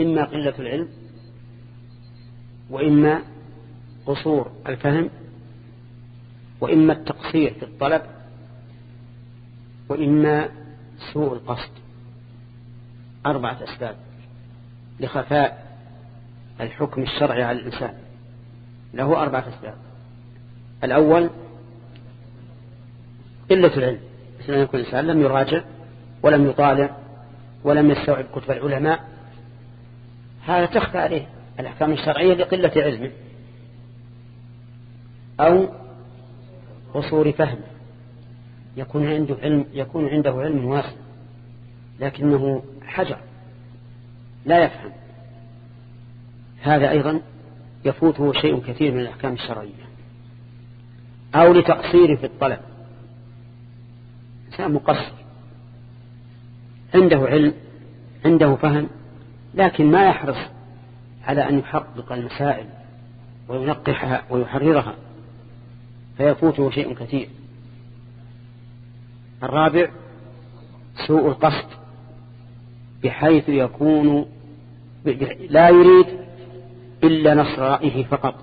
إما قلة العلم وإما قصور الفهم وإما التقصير في الطلب وإما سوء القصد. أربعة أسباب لخفاء الحكم الشرعي على الإنسان. له أربعة أسباب. الأول قلة العلم. مثل أن يكون الإنسان لم يراجع ولم يطالع ولم يستوعب كتب العلماء هذا تخفى عليه الأحكام الشرعية لقلة علمه أو قصور فهمه يكون عنده علم يكون عنده علم واسع لكنه حجر لا يفهم. هذا أيضا يفوته شيء كثير من الأحكام الشرعية. أو لتقصير في الطلب. إنسان مقصر. عنده علم عنده فهم لكن ما يحرص على أن يحقق المسائل وينقحها ويحررها فيفوته شيء كثير. الرابع سوء القصد بحيث يكون لا يريد إلا نصر رأيه فقط.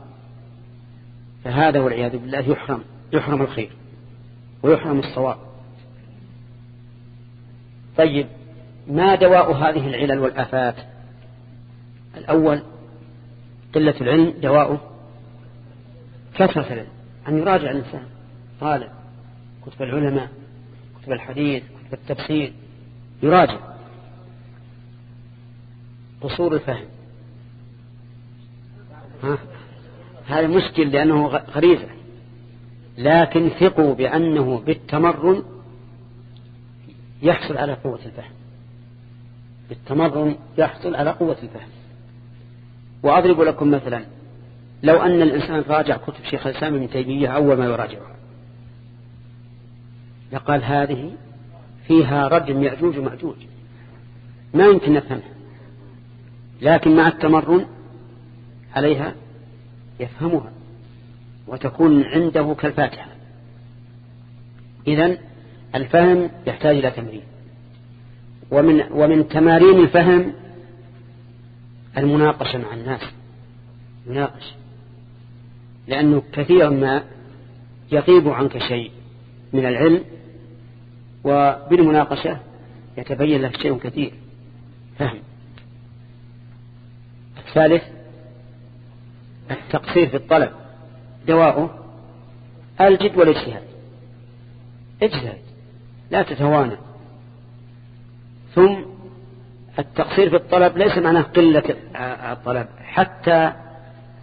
فهذا والعياذ بالله يحرم يحرم الخير ويحرم الصواب. طيب ما دواء هذه العلل والآفات؟ الأول قلة العلم دواءه كثرة العلم أن يراجع الإنسان. طالب كتب العلماء كتب الحديث كتب التفسير يراجع قصور الفهم. ها؟ هذا مشكل لأنه غريزة. لكن ثقوا بأنه بالتمرن يحصل على قوة الفهم. بالتمرن يحصل على قوة الفهم. وأضرب لكم مثلا لو أن الإنسان راجع كتب شيخ الإسلام ابن تيمية أول ما يراجعها لقال هذه فيها رجم يأجوج ومأجوج ما يمكن نفهمها لكن مع التمرن عليها يفهمها وتكون عنده كالفاتحة. إذن الفهم يحتاج إلى تمرين. ومن, ومن تمارين الفهم المناقشة مع الناس. يناقش لأنه كثيرا ما يغيب عنك شيء من العلم وبالمناقشة يتبين لك شيء كثير. فهم. الثالث التقصير في الطلب. دواؤه الجد والاجتهاد. اجتهد. لا تتوانى. ثم التقصير في الطلب ليس معناه قلة الطلب حتى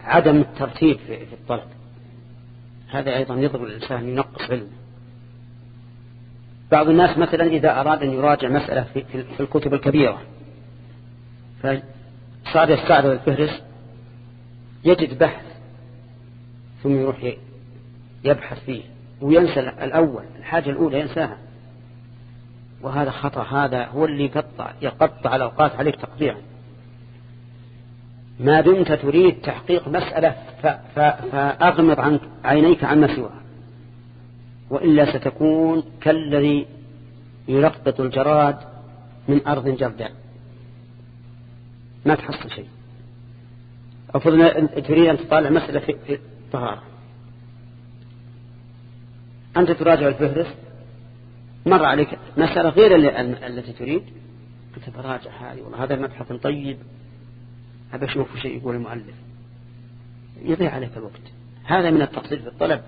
عدم الترتيب في الطلب. هذا أيضا يضر الإنسان ينقص علمه. بعض الناس مثلا إذا أراد أن يراجع مسألة في الكتب الكبيرة فصار يستعرض الفهرس يجد بحث ثم يروح يبحث فيه وينسى الأول الحاجة الأولى ينساها. وهذا خطأ هذا هو اللي يقطع, يقطع الأوقات عليك تقطيعا ما دمت تريد تحقيق مسألة فأغمض عن عينيك عما سواها. وإلا ستكون كالذي يلقط الجراد من أرض جرداء. ما تحصل شيء. أفضل تريد أن تطالع مسألة في الطهارة أنت تراجع الفهرس؟ مر عليك. مسألة غير التي تريد. أنت تراجع هذه. والله هذا مبحث طيب. أبى أشوف شيء يقول المؤلف؟ يضيع عليك الوقت. هذا من التقصير في الطلب.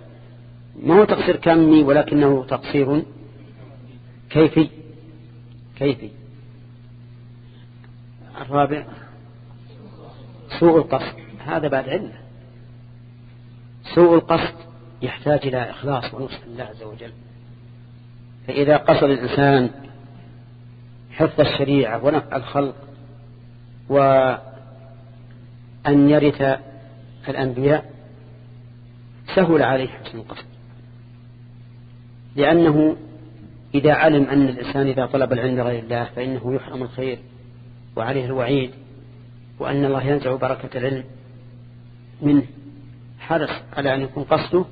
ما هو تقصير كمي ولكنه تقصير كيفي؟ كيفي؟ الرابع سوء القصد. هذا بعد علة سوء القصد يحتاج إلى إخلاص ونصح الله عز وجل. فإذا قصد الإنسان حفظ الشريعة ونفع الخلق وأن يرث الأنبياء سهل عليه حسن القصد. لأنه إذا علم أن الإنسان إذا طلب العلم لغير الله فإنه يحرم الخير وعليه الوعيد وأن الله ينزع بركة العلم منه. حرص على أن يكون قصده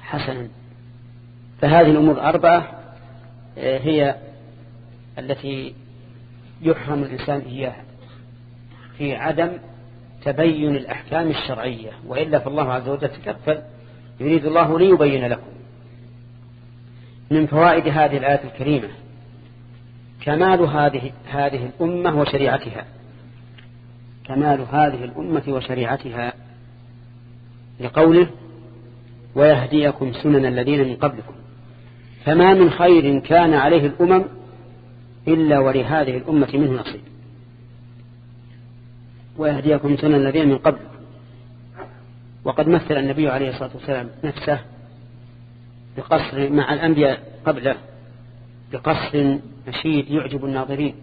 حسنا. فهذه الأمور الأربعة آه، هي التي يحرم الإنسان إياها. في عدم تبين الأحكام الشرعية وإلا فالله عز وجل تكفل يريد الله ليبين لكم من فوائد هذه الآية الكريمة. كمال هذه هذه الأمة وشريعتها. كمال هذه الأمة وشريعتها لقوله ويهديكم سنن الذين من قبلكم فما من خير كان عليه الأمم إلا ولهذه الأمة منه نصيب. ويهديكم سنن الذين من قبلكم وقد مثل النبي عليه الصلاة والسلام نفسه بقصر مع الأنبياء قبله بقصر نشيد يعجب الناظرين.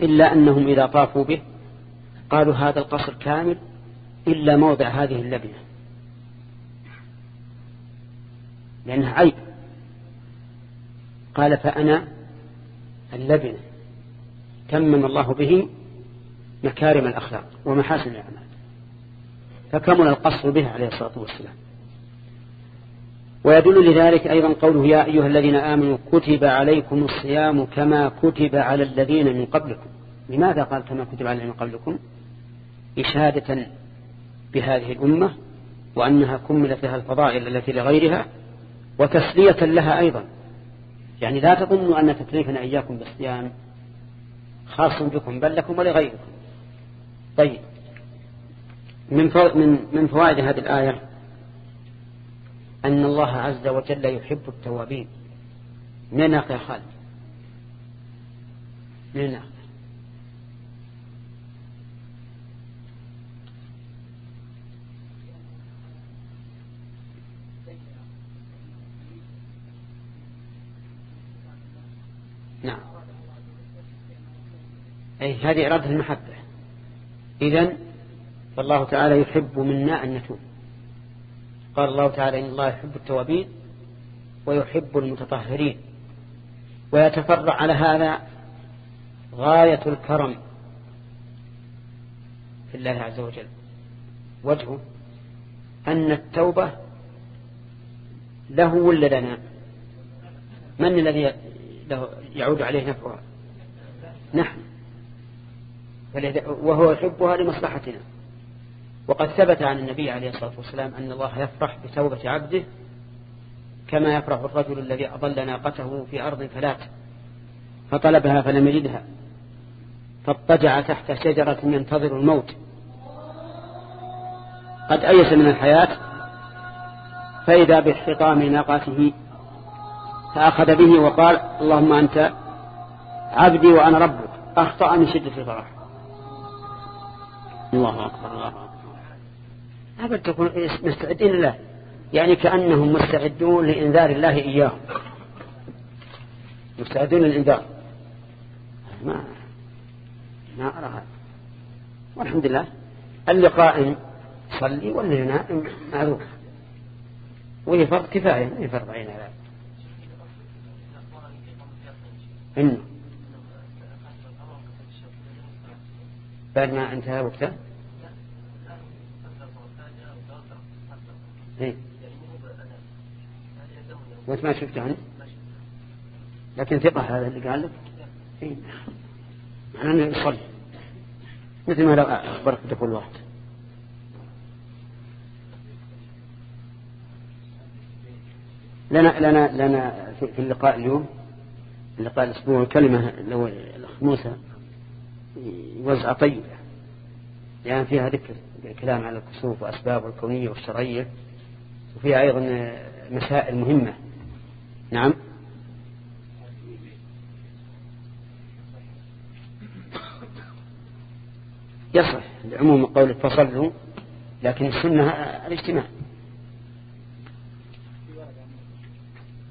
إلا أنهم إذا طافوا به قالوا هذا القصر كامل إلا موضع هذه اللبنة. لأنها عيب. قال فأنا اللبنة. تمم الله به مكارم الأخلاق ومحاسن الأعمال. فكمل القصر به عليه الصلاة والسلام. ويدل لذلك أيضا قوله يا أيها الذين آمنوا كتب عليكم الصيام كما كتب على الذين من قبلكم. لماذا قال كما كتب على الذين من قبلكم؟ إشادة بهذه الأمة وأنها كملت لها الفضائل التي لغيرها وتسلية لها أيضا. يعني لا تظنوا أن تكليفنا إياكم بالصيام خاص بكم بل لكم ولغيركم. طيب. من من فوائد هذه الآية أن الله عز وجل يحب التوابين. من يا خالد؟ من نعم. أي هذه إرادة المحبة. إذن فالله تعالى يحب منا أن نتوب. قال الله تعالى إن الله يحب التوابين ويحب المتطهرين. ويتفرع على هذا غاية الكرم في الله عز وجل. وجهه أن التوبة له ولا لنا؟ من الذي له يعود عليه نفعها. نحن وهو يحبها لمصلحتنا. وقد ثبت عن النبي عليه الصلاة والسلام أن الله يفرح بتوبة عبده كما يفرح الرجل الذي أضل ناقته في أرض فلات فطلبها فلم يجدها فاضطجع تحت شجرة ينتظر الموت. قد أيس من الحياة فإذا باحتطام ناقته فأخذ به وقال اللهم أنت عبدي وأنا ربك. أخطأ من شدة الفرح. الله أكبر الله أكبر. أبدا تكون مستعدين له. يعني كأنهم مستعدون لإنذار الله إياهم مستعدون للإنذار. ما ما أرى هذا. والحمد لله. اللي قائم صلي واللي نائم معروف وهي فرض كفاية هي فرض عين على بعد ما انتهى وقته؟ إيه؟ وأنت ما شفته عنه؟ لكن ثقة هذا اللي قال لك؟ إيه؟ معناه يصلي. مثل ما لو أخبرك بدخول الوقت لنا لنا لنا في اللقاء اليوم اللقاء الأسبوع كلمة لو الاخ موسى يوزع طيبة. يعني فيها ذكر كلام على الكسوف وأسبابه الكونية والشرعية وفيها أيضا مسائل مهمة. نعم. يصح لعموم قولك فصلوا لكن السنة الاجتماع.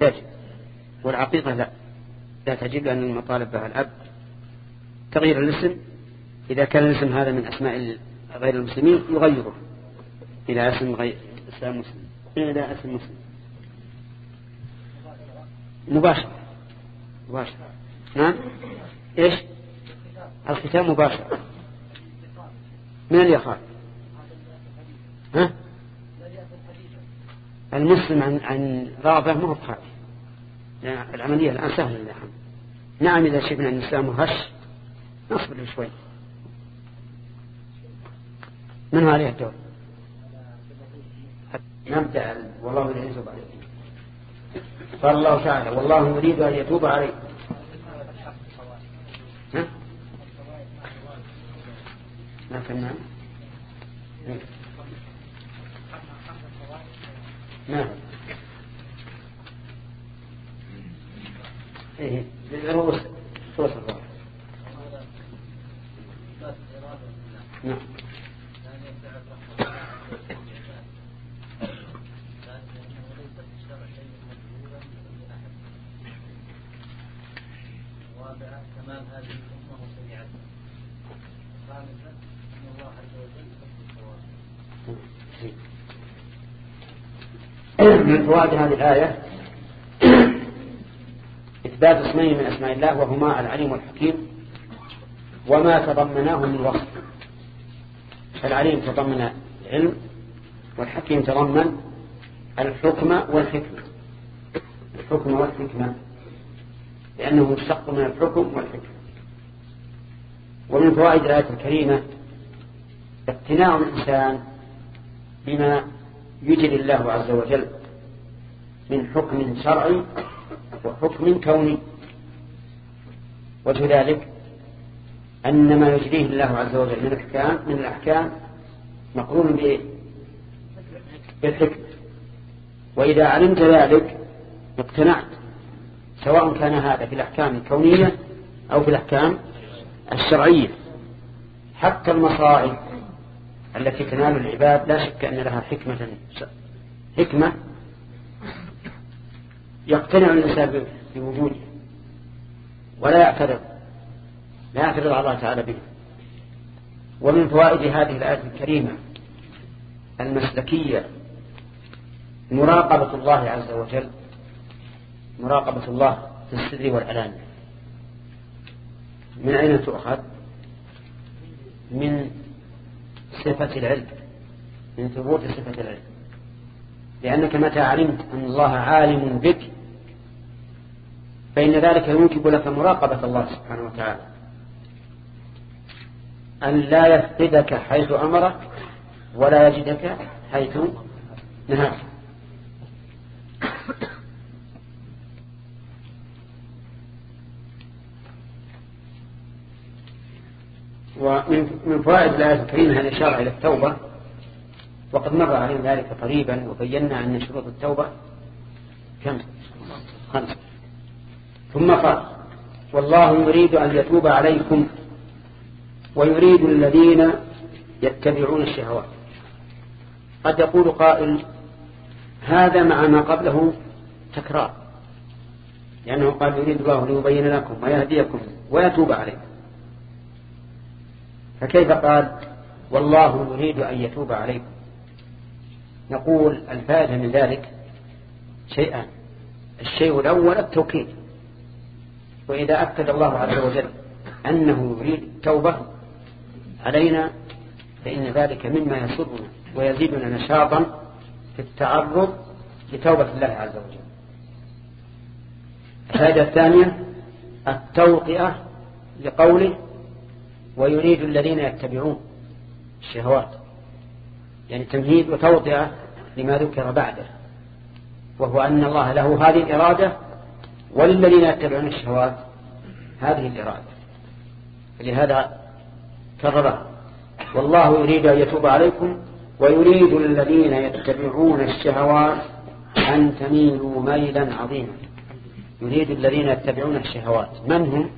يجب. والعقيقة لا. لا تجب لأن المطالب بها الأب. تغيير الاسم إذا كان الاسم هذا من أسماء غير المسلمين يغيره إلى اسم غير إسلام مسلم. إلى اسم مسلم. مباشرة مباشرة نعم. إيش؟ الختام مباشرة من اللي يخاف؟ ها؟ المسلم عن عن راضه ما هو العملية الآن سهلة الحمد نعم إذا شفنا أن الإسلام هش نصبر شوي. من عليه الدور؟ نبدأ. والله يريد أن يتوب عليكم قال الله تعالى والله يريد أن يتوب عليكم ما كنا نعم. إيه رؤوس رؤوس نعم كمال هذه الأمة وسريعتها خامسا أن الله عز وجل من فوائد هذه الآية. إثبات اسمين من أسماء الله وهما العليم والحكيم وما تضمناه من وصف. فالعليم تضمن العلم والحكيم تضمن الحكم والحكمة. الحكم والحكمة لأنه مشتق من الحكم والحكمة. ومن فوائد الآية الكريمة اقتناع الإنسان بما يجري الله عز وجل من حكم شرعي وحكم كوني وجه ذلك أن ما يجريه الله عز وجل من الأحكام من الأحكام مقرون؟ بالحكمة وإذا علمت ذلك اقتنعت سواء كان هذا في الأحكام الكونية أو في الأحكام الشرعية حتى المصائب التي تنال العباد لا شك أن لها حكمة حكمة يقتنع الإنسان بوجوده. ولا يعترض. لا يعترض على الله تعالى به. ومن فوائد هذه الآية الكريمة المسلكية مراقبة الله عز وجل مراقبة الله في السر والعلانية من أين تؤخذ؟ من صفة العلم من ثبوت صفة العلم. لأنك متى علمت أن الله عالم بك فإن ذلك يوجب لك مراقبة الله سبحانه وتعالى. أن لا يفقدك حيث أمرك ولا يجدك حيث نهاك. ومن فوائد الآية الكريمة الإشارة إلى التوبة. وقد مر علينا ذلك قريبا وبينا أن شروط التوبة كم؟ خمسة ثم قال والله يريد أن يتوب عليكم ويريد الذين يتبعون الشهوات. قد يقول قائل هذا مع ما قبله تكرار. لأنه قال يريد الله ليبين لكم ويهديكم ويتوب عليكم. فكيف قال والله يريد أن يتوب عليكم؟ نقول الفائدة من ذلك شيئان الشيء الأول التوكيد. وإذا أكد الله عز وجل أنه يريد التوبة علينا فإن ذلك مما يسرنا ويزيدنا نشاطا في التعرض لتوبة الله عز وجل. الفائدة الثانية التوطئة لقوله ويريد الذين يتبعون الشهوات. يعني تمهيد وتوطئة لما ذكر بعده وهو أن الله له هذه الإرادة وللذين يتبعون الشهوات هذه الإرادة. لهذا كررها والله يريد أن يتوب عليكم ويريد الذين يتبعون الشهوات أن تميلوا ميلا عظيما. يريد الذين يتبعون الشهوات. من هم؟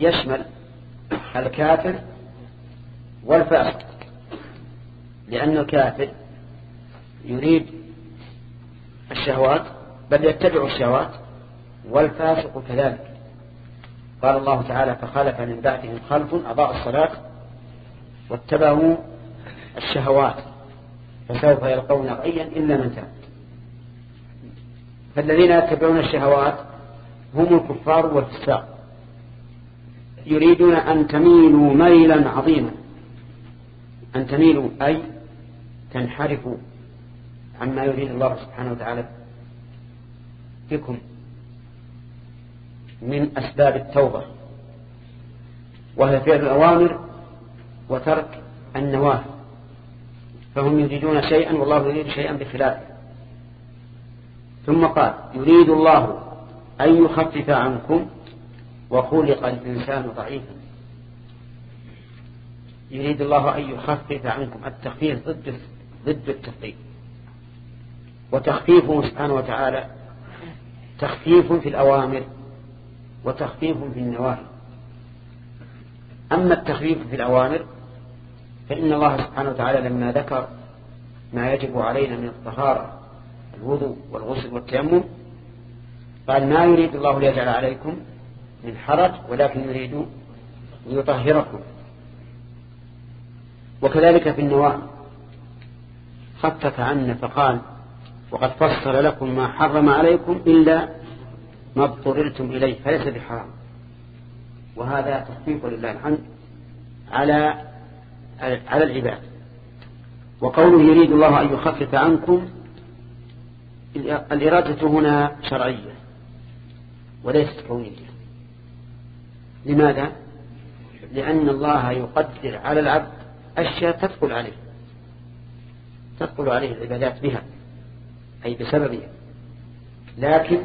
يشمل الكافر والفاسق. لأن الكافر يريد الشهوات بل يتبع الشهوات والفاسق كذلك. قال الله تعالى فخلف من بعدهم خلف أضاء الصلاة واتبعوا الشهوات فسوف يلقون غيا إلا من تاب. فالذين يتبعون الشهوات هم الكفار والفساق يريدون أن تميلوا ميلا عظيما. أن تميلوا أي تنحرفوا عما يريد الله سبحانه وتعالى بكم من أسباب التوبة وهي فعل الأوامر وترك النواة فهم يريدون شيئا والله يريد شيئا بخلافه ثم قال يريد الله أن يخفف عنكم وخلق الإنسان ضعيفا. يريد الله أن يخفف عنكم التخفيف ضد ضد التثقيف وتخفيفه سبحانه وتعالى تخفيف في الأوامر وتخفيف في النواهي. أما التخفيف في الأوامر فإن الله سبحانه وتعالى لما ذكر ما يجب علينا من الطهارة الوضوء والغسل والتيمم قال ما يريد الله ليجعل عليكم من حرج ولكن يريد ليطهركم. وكذلك في النواهي. خفف عنا فقال وقد فصل لكم ما حرم عليكم إلا ما اضطررتم إليه فليس بحرام. وهذا تخفيف لله الحمد على على العباد. وقوله يريد الله أن يخفف عنكم الإرادة هنا شرعية وليست كونية لماذا؟ لأن الله يقدر على العبد أشياء تثقل عليه. تثقل عليه العبادات بها أي بسببها لكن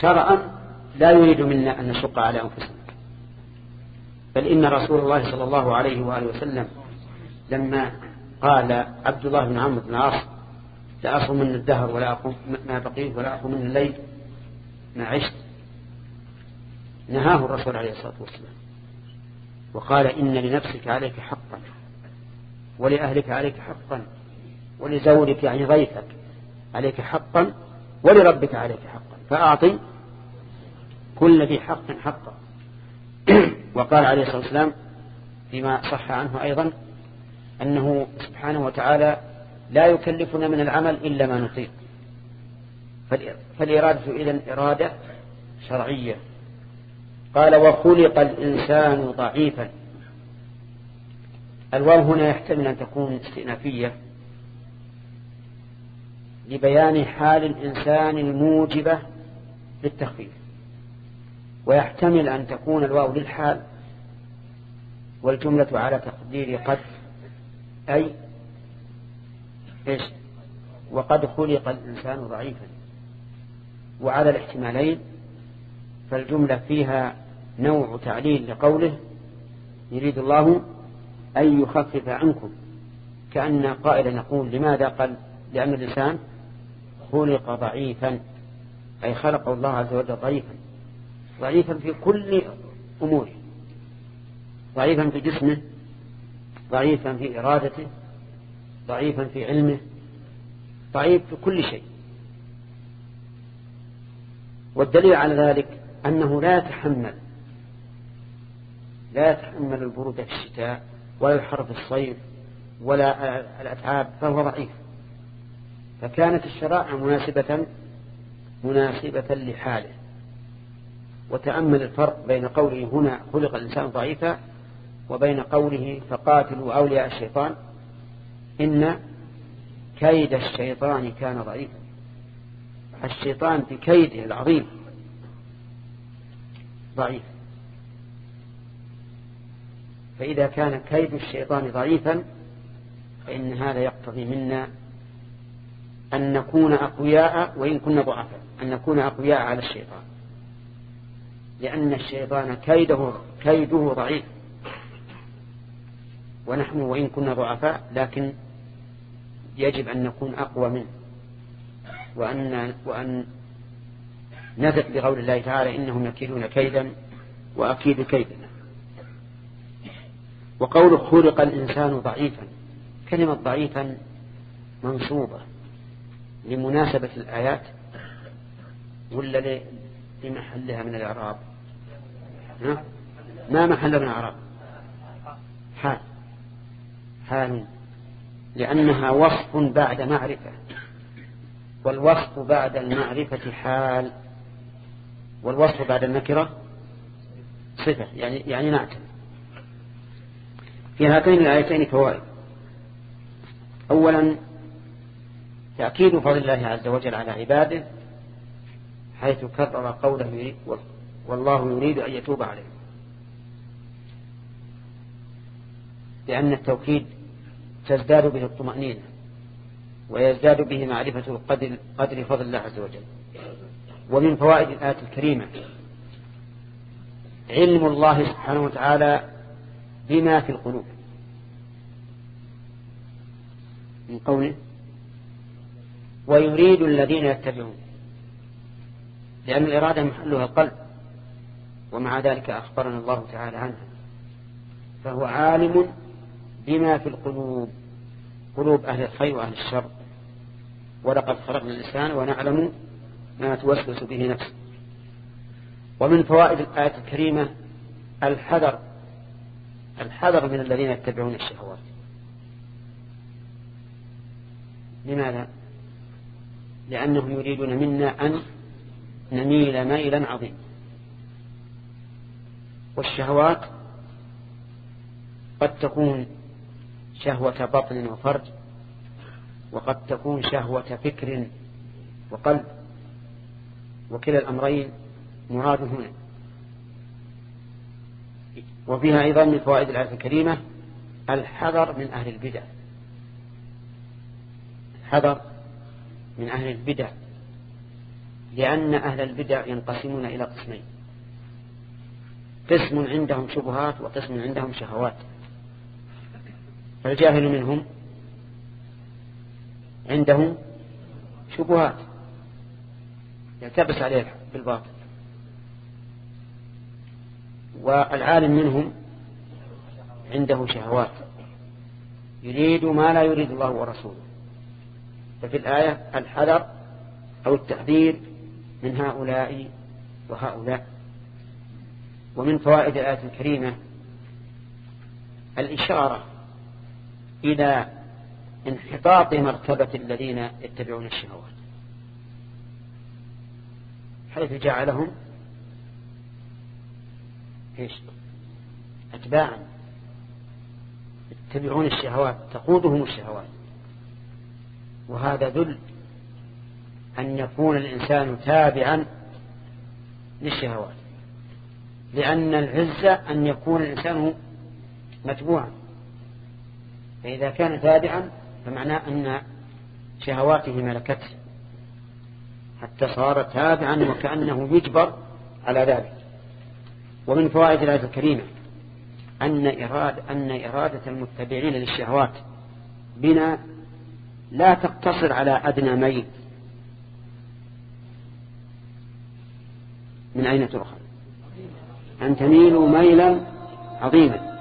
شرعا لا يريد منا أن نشق على أنفسنا. بل إن رسول الله صلى الله عليه وآله وسلم لما قال عبد الله بن عمرو بن العاص لا أصوم من الدهر ولا أقوم ما بقيت ولا أقوم من الليل ما عشت. نهاه الرسول عليه الصلاة والسلام. وقال إن لنفسك عليك حقا ولأهلك عليك حقا. ولزوجك يعني ضيفك عليك حقا ولربك عليك حقا. فأعطي كل ذي حق حقا وقال عليه الصلاة والسلام فيما صح عنه أيضا أنه سبحانه وتعالى لا يكلفنا من العمل إلا ما نطيق. فالإرادة إذن إرادة شرعية. قال وخلق الإنسان ضعيفا. الواو هنا يحتمل أن تكون استئنافية. لبيان حال الإنسان الموجبة للتخفيف. ويحتمل أن تكون الواو للحال والجملة على تقدير قد أي إيش؟ وقد خلق الإنسان ضعيفا. وعلى الاحتمالين فالجملة فيها نوع تعليل لقوله يريد الله أن يخفف عنكم. كأن قائلا يقول لماذا قال؟ لأن الإنسان خلق ضعيفا أي خلق الله عز وجل ضعيفا ضعيفا في كل أموره ضعيفا في جسمه ضعيفا في إرادته ضعيفا في علمه ضعيف في كل شيء. والدليل على ذلك أنه لا يتحمل لا يتحمل البرودة في الشتاء ولا الحر في الصيف ولا الأتعاب فهو ضعيف. فكانت الشرائع مناسبة مناسبة لحاله وتأمل الفرق بين قوله هنا خلق الإنسان ضعيفا وبين قوله فقاتلوا أولياء الشيطان إن كيد الشيطان كان ضعيفا. الشيطان بكيده العظيم ضعيف. فإذا كان كيد الشيطان ضعيفا فإن هذا يقتضي منا أن نكون أقوياء وإن كنا ضعفاء أن نكون أقوياء على الشيطان. لأن الشيطان كيده كيده ضعيف. ونحن وإن كنا ضعفاء لكن يجب أن نكون أقوى منه. وأن, وأن نثق بقول الله تعالى إنهم يكيدون كيدا وأكيد كيدا وقول خلق الإنسان ضعيفا كلمة ضعيفا منصوبة. لمناسبة الآيات ولا لمحلها من الإعراب؟ ما محل من الإعراب؟ حال. حال. لأنها وصف بعد معرفة. والوصف بعد المعرفة حال. والوصف بعد النكرة صفة. يعني يعني نعت في هاتين الآيتين فوائد. أولا تأكيد فضل الله عز وجل على عباده حيث كرر قوله والله يريد أن يتوب عليه. لأن التوكيد تزداد به الطمأنينة ويزداد به معرفة قدر, قدر فضل الله عز وجل. ومن فوائد الآية الكريمة علم الله سبحانه وتعالى بما في القلوب. من قوله ويريد الذين يتبعون. لأن الإرادة محلها القلب ومع ذلك أخبرنا الله تعالى عنها. فهو عالم بما في القلوب قلوب أهل الخير وأهل الشر. ولقد خلقنا الإنسان ونعلم ما توسوس به نفسه. ومن فوائد الآية الكريمة الحذر الحذر من الذين يتبعون الشهوات. لماذا؟ لأنهم يريدون منا أن نميل ميلا عظيما. والشهوات قد تكون شهوة بطن وفرج وقد تكون شهوة فكر وقلب وكلا الأمرين مراد هنا. وفيها أيضا من فوائد الآية الكريمة الحذر من أهل البدع. الحذر من أهل البدع لأن أهل البدع ينقسمون إلى قسمين. قسم عندهم شبهات وقسم عندهم شهوات. فالجاهل منهم عنده شبهات. يلتبس عليه بالباطل. والعالم منهم عنده شهوات. يريد ما لا يريد الله ورسوله. ففي الآية الحذر أو التحذير من هؤلاء وهؤلاء. ومن فوائد الآية الكريمة الإشارة إلى انحطاط مرتبة الذين يتبعون الشهوات. حيث جعلهم إيش؟ أتباعا. يتبعون الشهوات تقودهم الشهوات. وهذا ذل أن يكون الإنسان تابعا للشهوات. لأن العزة أن يكون الإنسان متبوعا. فإذا كان تابعا فمعناه أن شهواته ملكته حتى صار تابعا وكأنه يجبر على ذلك. ومن فوائد الآية الكريمة أن إرادة, أن إرادة المتبعين للشهوات بنا لا تقتصر على أدنى ميل من أين تؤخذ؟ أن تميلوا ميلا عظيما.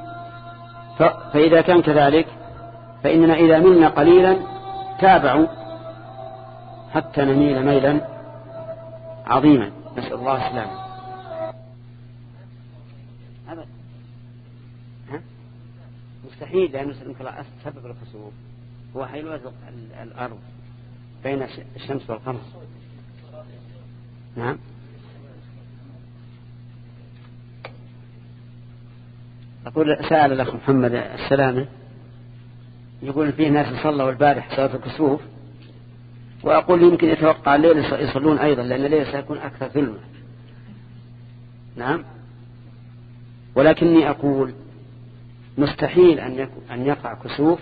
فإذا كان كذلك فإننا إذا ملنا قليلا تابعوا حتى نميل ميلا عظيما. نسأل الله السلامة. أبدا. مستحيل لأن سبب الخسوف هو حيلوة الأرض بين الشمس والقمر. نعم. أقول سأل الأخ محمد السلامة يقول فيه ناس صلوا البارح صلاة الكسوف وأقول يمكن يتوقع الليل يصلون أيضا لأن الليل سيكون أكثر ظلمة نعم. ولكني أقول مستحيل أن أن يقع كسوف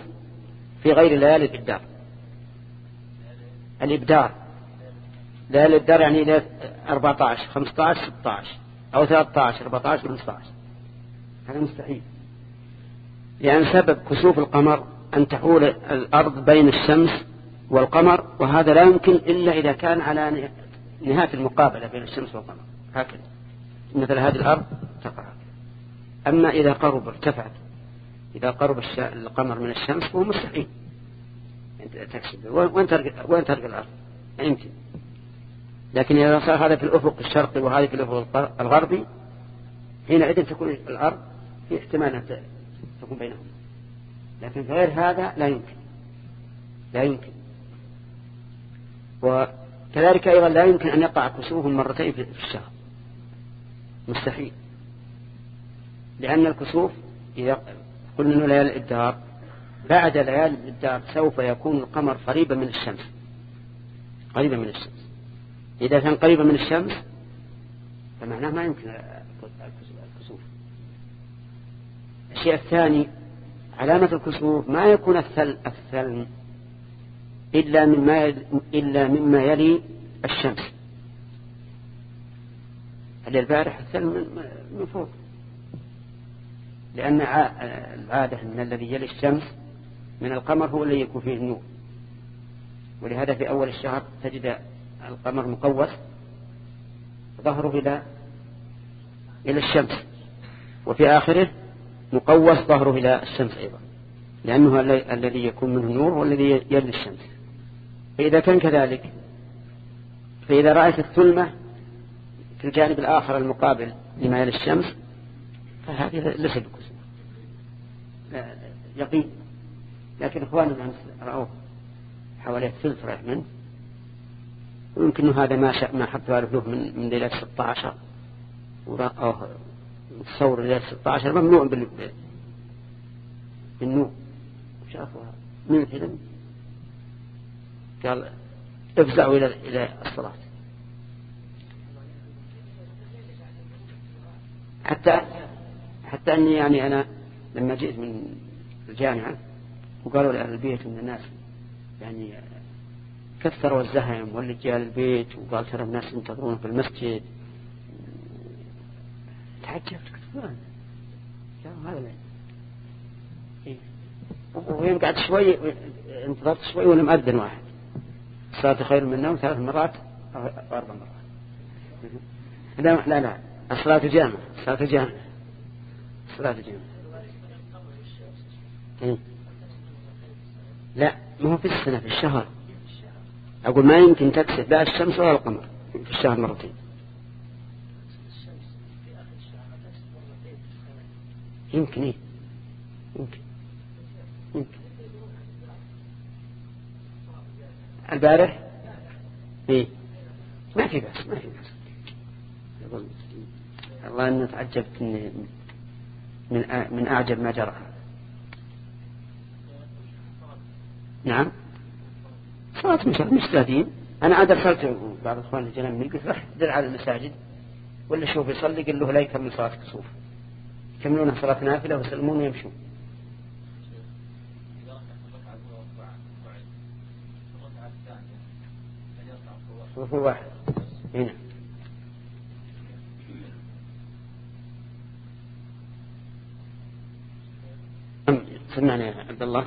في غير ليالي الإبدار. الإبدار. ليالي الإبدار يعني ليلة 14 15 16 أو 13 14 15 هذا مستحيل. لأن سبب كسوف القمر أن تحول الأرض بين الشمس والقمر وهذا لا يمكن إلا إذا كان على نهاية المقابلة بين الشمس والقمر. هكذا. مثل هذه الأرض تقع. أما إذا قرب ارتفعت. إذا قرب القمر من الشمس فهو مستحيل. تكسب. وين ترقى وين ترقى الأرض؟ يمكن لكن إذا صار هذا في الأفق الشرقي وهذا في الأفق الغربي حينئذ تكون الأرض في احتمال أن تكون بينهم. لكن غير هذا لا يمكن. لا يمكن. وكذلك أيضا لا يمكن أن يقع كسوف مرتين في الشهر. مستحيل. لأن الكسوف قلنا أنه ليالي الإبدار بعد ليالي الإبدار سوف يكون القمر قريبا من الشمس. قريبا من الشمس. إذا كان قريبا من الشمس فمعناه ما يمكن الكسوف. الشيء الثاني علامة الكسوف ما يكون الثل الثلم إلا مما إلا مما يلي الشمس. البارح الثلم من فوق؟ لأن العادة من الذي يلي الشمس من القمر هو الذي يكون فيه النور. ولهذا في أول الشهر تجد القمر مقوس ظهره إلى إلى الشمس. وفي آخره مقوس ظهره إلى الشمس أيضا. لأنه الذي يكون منه النور هو الذي يلي الشمس. فإذا كان كذلك فإذا رأيت الثلمة في الجانب الآخر المقابل لما يلي الشمس فهذه ليس يقين. لكن إخواننا رأوه حوالي ثلث رايح منه. ويمكن هذا ما شاء ما حط له من من ليلة 16 ورأوه تصور ليلة 16 ممنوع بالنور شافوها. من الفيلم قال افزعوا إلى إلى الصلاة. حتى حتى أني يعني أنا لما جئت من الجامعة وقالوا لأهل البيت من الناس يعني كثروا الزهم والرجال البيت وقال ترى الناس ينتظرون في المسجد تعجبت قلت هذا إيه. وين قعدت شوي انتظرت شوي ولم أذن واحد صلاة خير من النوم ثلاث مرات أو أربع مرات لا لا لا الصلاة جامعة الصلاة جامعة الصلاة جامعة. لا ما هو في السنة في الشهر. أقول ما يمكن تكسب لا الشمس ولا القمر في الشهر مرتين. يمكن إيه؟ يمكن. يمكن. البارح؟ إيه. ما في بس ما في بس الله أن تعجبت من من أعجب ما جرى. نعم. صلاة ثلاثين أنا عاد أرسلت بعض إخواني الجنان من قلت رح دل على المساجد. ولا شوف يصلي قل له لا يكمل صلاة كسوف يكملونها صلاة نافلة ويسلمون ويمشون. وهو واحد. هنا سمعنا يا عبد الله.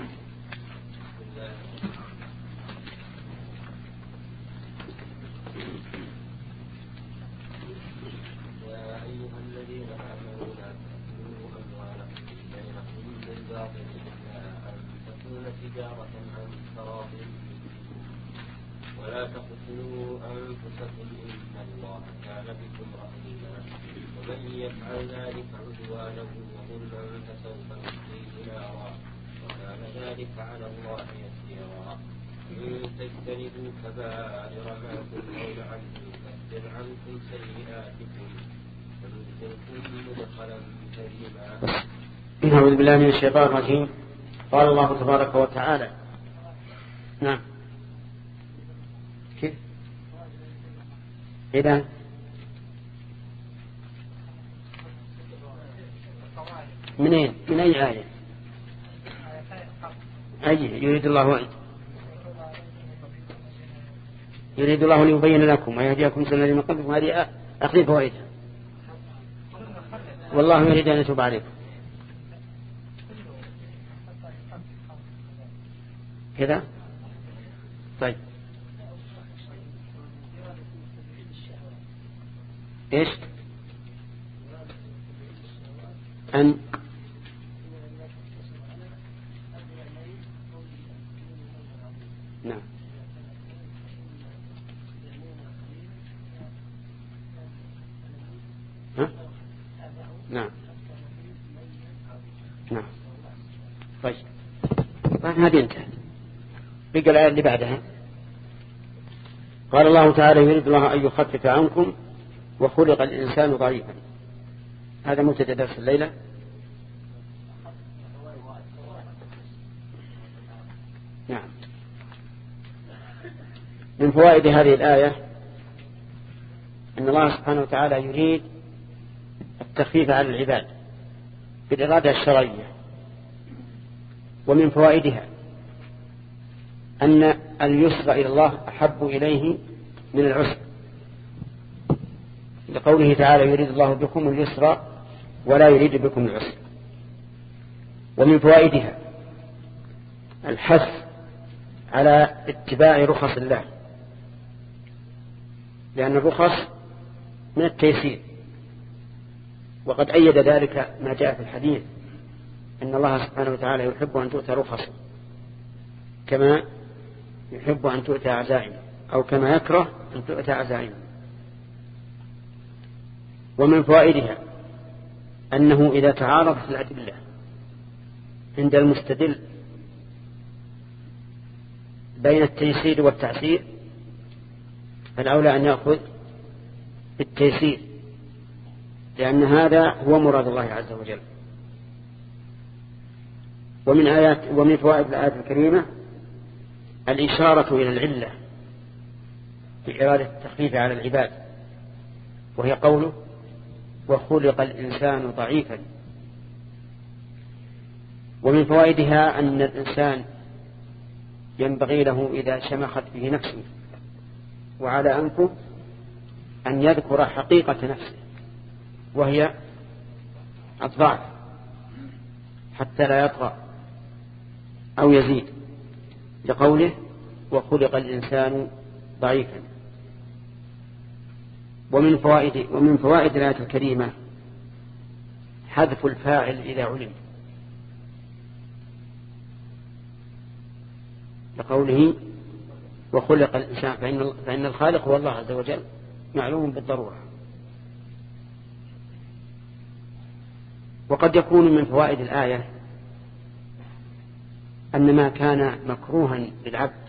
نعوذ بالله من الشيطان الرجيم. قال الله تبارك وتعالى. نعم. كيف؟ إذا؟ منين من أي آية أي يريد الله يريد الله ليبين لكم ويهديكم سنة الذين قبلكم هذه أخذ فوائدها والله يريد أن يتوب عليكم. كذا؟ طيب. إيش؟ أن نعم ها؟ نعم نعم طيب هذه انتهت بقى الآية اللي بعدها. قال الله تعالى يريد الله أن يخفف عنكم وخلق الإنسان ضعيفا. هذا مبتدأ درس الليلة. نعم. من فوائد هذه الآية أن الله سبحانه وتعالى يريد التخفيف على العباد بالإرادة الشرعية ومن فوائدها أن اليسر إلى الله أحب إليه من العسر. لقوله تعالى يريد الله بكم اليسر ولا يريد بكم العسر. ومن فوائدها الحث على اتباع رخص الله. لأن الرخص من التيسير. وقد أيد ذلك ما جاء في الحديث إن الله سبحانه وتعالى يحب أن تؤتى رخصه. كما يحب أن تؤتى عزائمه أو كما يكره أن تؤتى عزائمه. ومن فوائدها أنه إذا تعارضت الأدلة عند المستدل بين التيسير والتعسير فالأولى أن يأخذ بالتيسير لأن هذا هو مراد الله عز وجل. ومن آيات ومن فوائد الآية الكريمة الإشارة إلى العلة في إرادة التخفيف على العباد وهي قوله وخلق الإنسان ضعيفا. ومن فوائدها أن الإنسان ينبغي له إذا شمخت به نفسه وعلى أنفه أن يذكر حقيقة نفسه وهي الضعف حتى لا يطغى أو يزيد. لقوله وخلق الإنسان ضعيفا. ومن فوائد ومن فوائد الآية الكريمة حذف الفاعل إذا علم. لقوله وخلق الإنسان فإن, فإن الخالق هو الله عز وجل معلوم بالضرورة. وقد يكون من فوائد الآية أن ما كان مكروها للعبد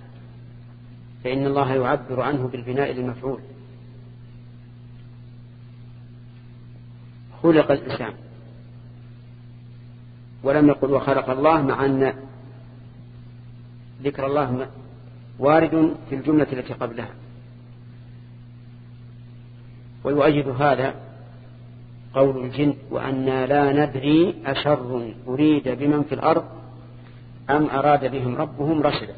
فإن الله يعبر عنه بالبناء للمفعول. خلق الإنسان. ولم يقل وخلق الله مع أن ذكر الله وارد في الجملة التي قبلها. ويؤيد هذا قول الجن وأنا لا ندري أشر أريد بمن في الأرض أم أراد بهم ربهم رشدا.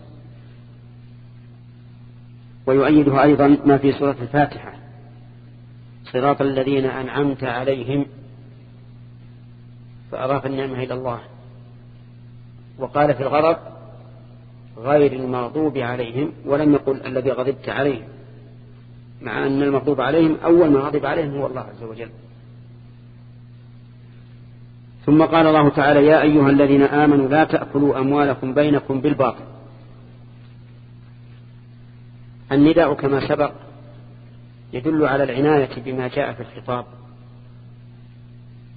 ويؤيده أيضا ما في سورة الفاتحة. صراط الذين أنعمت عليهم فأضاف النعمة إلى الله. وقال في الغرض غير المغضوب عليهم ولم يقل الذي غضبت عليهم مع أن المغضوب عليهم أول ما غضب عليهم هو الله عز وجل. ثم قال الله تعالى يا أيها الذين آمنوا لا تأكلوا أموالكم بينكم بالباطل. النداء كما سبق يدل على العناية بما جاء في الخطاب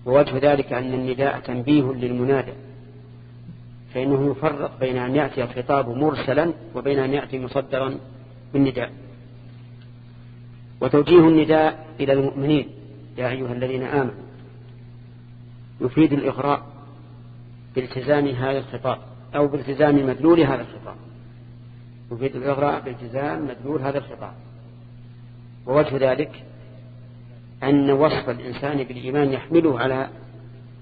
ووجه ذلك أن النداء تنبيه للمنادى فإنه يفرق بين أن يأتي الخطاب مرسلا وبين أن يأتي مصدرا بالنداء. وتوجيه النداء إلى المؤمنين يا أيها الذين آمنوا. يفيد الإغراء بالتزام هذا الخطاب أو بالتزام مدلول هذا الخطاب. يفيد الإغراء بالتزام مدلول هذا الخطاب. ووجه ذلك أن وصف الإنسان بالإيمان يحمله على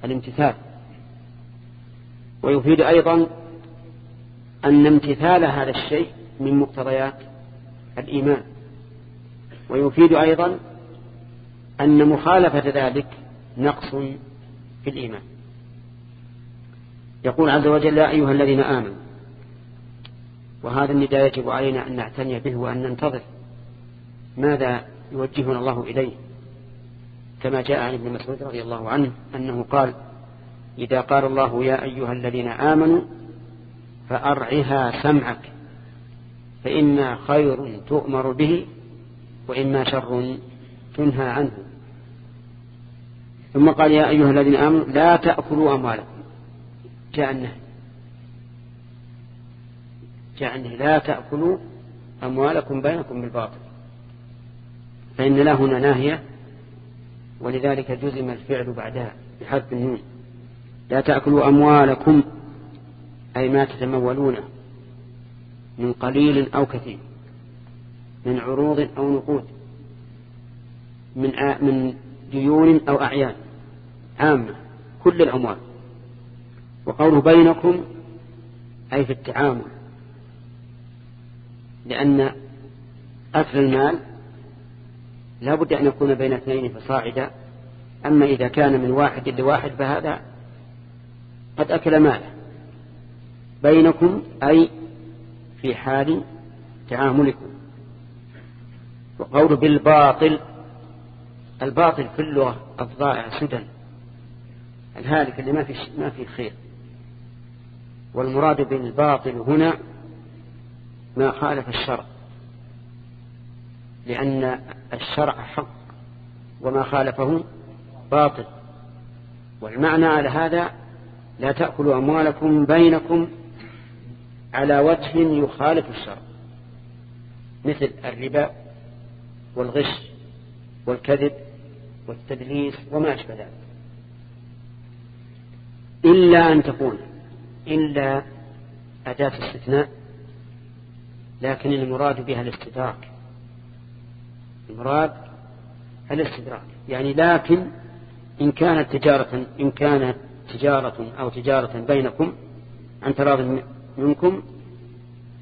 الامتثال. ويفيد أيضا أن امتثال هذا الشيء من مقتضيات الإيمان. ويفيد أيضا أن مخالفة ذلك نقص في الإيمان يقول عز وجل يا أيها الذين آمنوا وهذا النداء يجب علينا أن نعتني به وأن ننتظر ماذا يوجهنا الله إليه. كما جاء عن ابن مسعود رضي الله عنه أنه قال إذا قال الله يا أيها الذين آمنوا فأرعها سمعك فإما خير تؤمر به وإما شر تنهى عنه. ثم قال يا أيها الذين آمنوا لا تأكلوا أموالكم. جاء النهي. جاء النهي. لا تأكلوا أموالكم بينكم بالباطل. فإن لا هنا ناهية ولذلك جزم الفعل بعدها بحذف النون. لا تأكلوا أموالكم أي ما تتمولونه من قليل أو كثير من عروض أو نقود من من ديون أو أعيان. عامة كل الأموال وقوله بينكم أي في التعامل. لأن أكل المال لا بد أن يكون بين اثنين فصاعدا. أما إذا كان من واحد لواحد فهذا قد أكل ماله بينكم أي في حال تعاملكم. وقول بالباطل الباطل في اللغة الضائع سدى. الهالك اللي ما في ما في خير. والمراد بالباطل هنا ما خالف الشرع. لأن الشرع حق وما خالفه باطل. والمعنى على هذا لا تأكلوا أموالكم بينكم على وجه يخالف الشرع. مثل الربا والغش والكذب والتدليس وما أشبه ذلك. إلا أن تكون. إلا أداة استثناء لكن المراد بها الاستدراك. المراد الاستدراك يعني لكن إن كانت تجارة إن كانت تجارة أو تجارة بينكم عن تراض منكم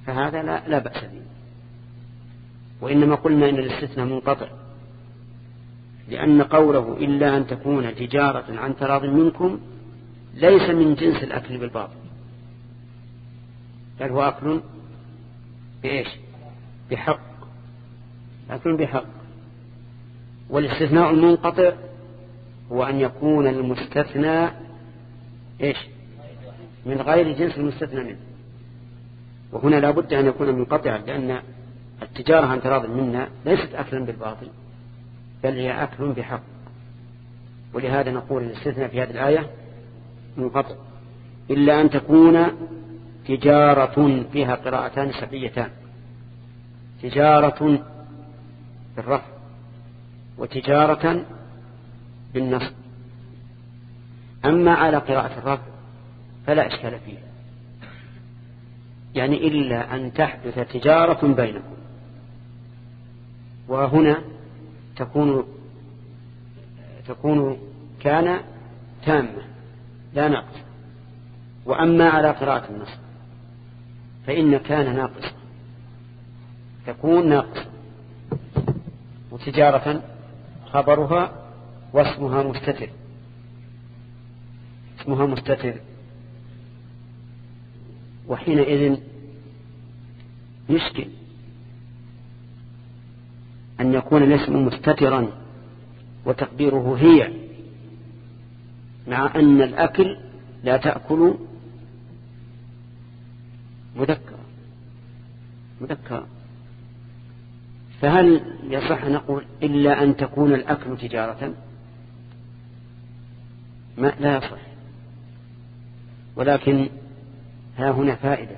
فهذا لا, لا بأس به. وإنما قلنا إن الاستثناء منقطع لأن قوله إلا أن تكون تجارة عن تراض منكم ليس من جنس الأكل بالباطل. بل هو أكل بإيش؟ بحق. أكل بحق. والاستثناء المنقطع هو أن يكون المستثنى إيش؟ من غير جنس المستثنى منه. وهنا لا بد أن يكون منقطعا لأن التجارة عن تراض منا ليست أكلا بالباطل بل هي أكل بحق. ولهذا نقول الاستثناء في هذه الآية منقطع إلا أن تكون تجارة فيها قراءتان سبيتان تجارة بالرفع وتجارة بالنصب. أما على قراءة الرفع فلا إشكال فيه يعني إلا أن تحدث تجارة بينكم. وهنا تكون تكون كان تامة لا نقص. وأما على قراءة النصب فإن كان ناقصة تكون ناقصة وتجارة خبرها واسمها مستتر. اسمها مستتر. وحينئذ يشكل أن يكون الاسم مستترا وتقديره هي. مع أن الأكل لا تأكل مذكرا. مذكرا. فهل يصح نقول إلا أن تكون الأكل تجارة؟ ما لا يصح. ولكن ها هنا فائدة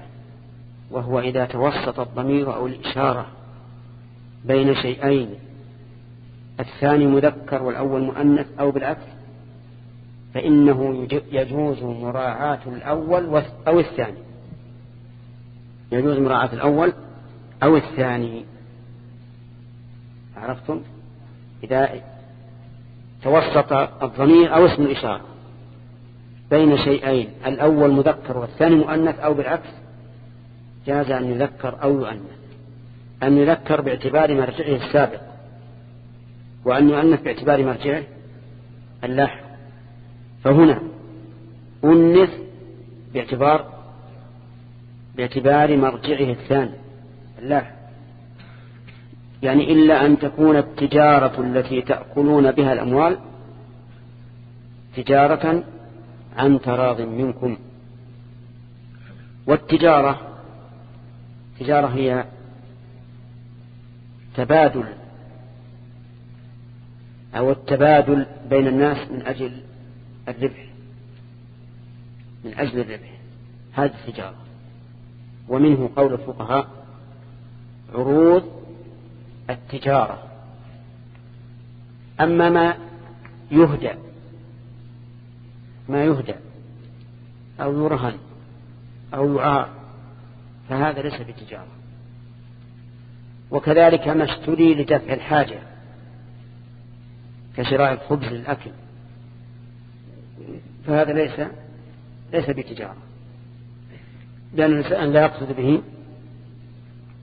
وهو إذا توسط الضمير أو الإشارة بين شيئين الثاني مذكر والأول مؤنث أو بالعكس. فإنه يجوز مراعاة الأول أو الثاني. يجوز مراعاة الأول أو الثاني. عرفتم؟ إذا توسط الضمير أو اسم الإشارة بين شيئين الأول مذكر والثاني مؤنث أو بالعكس جاز أن يذكر أو يؤنث. أن يذكر باعتبار مرجعه السابق وأن يؤنث باعتبار مرجعه اللاحق فهنا أنث باعتبار باعتبار مرجعه الثاني. اللاحق يعني إلا أن تكون التجارة التي تأكلون بها الأموال تجارة عن تراض منكم. والتجارة تجارة هي تبادل أو التبادل بين الناس من أجل الربح من أجل الربح هذه التجارة. ومنه قول الفقهاء عروض التجارة. أما ما يهدى ما يهدى أو يرهن أو يعار فهذا ليس بتجارة. وكذلك ما اشتري لدفع الحاجة كشراء الخبز للأكل. فهذا ليس ليس بتجارة لأن الإنسان لا يقصد به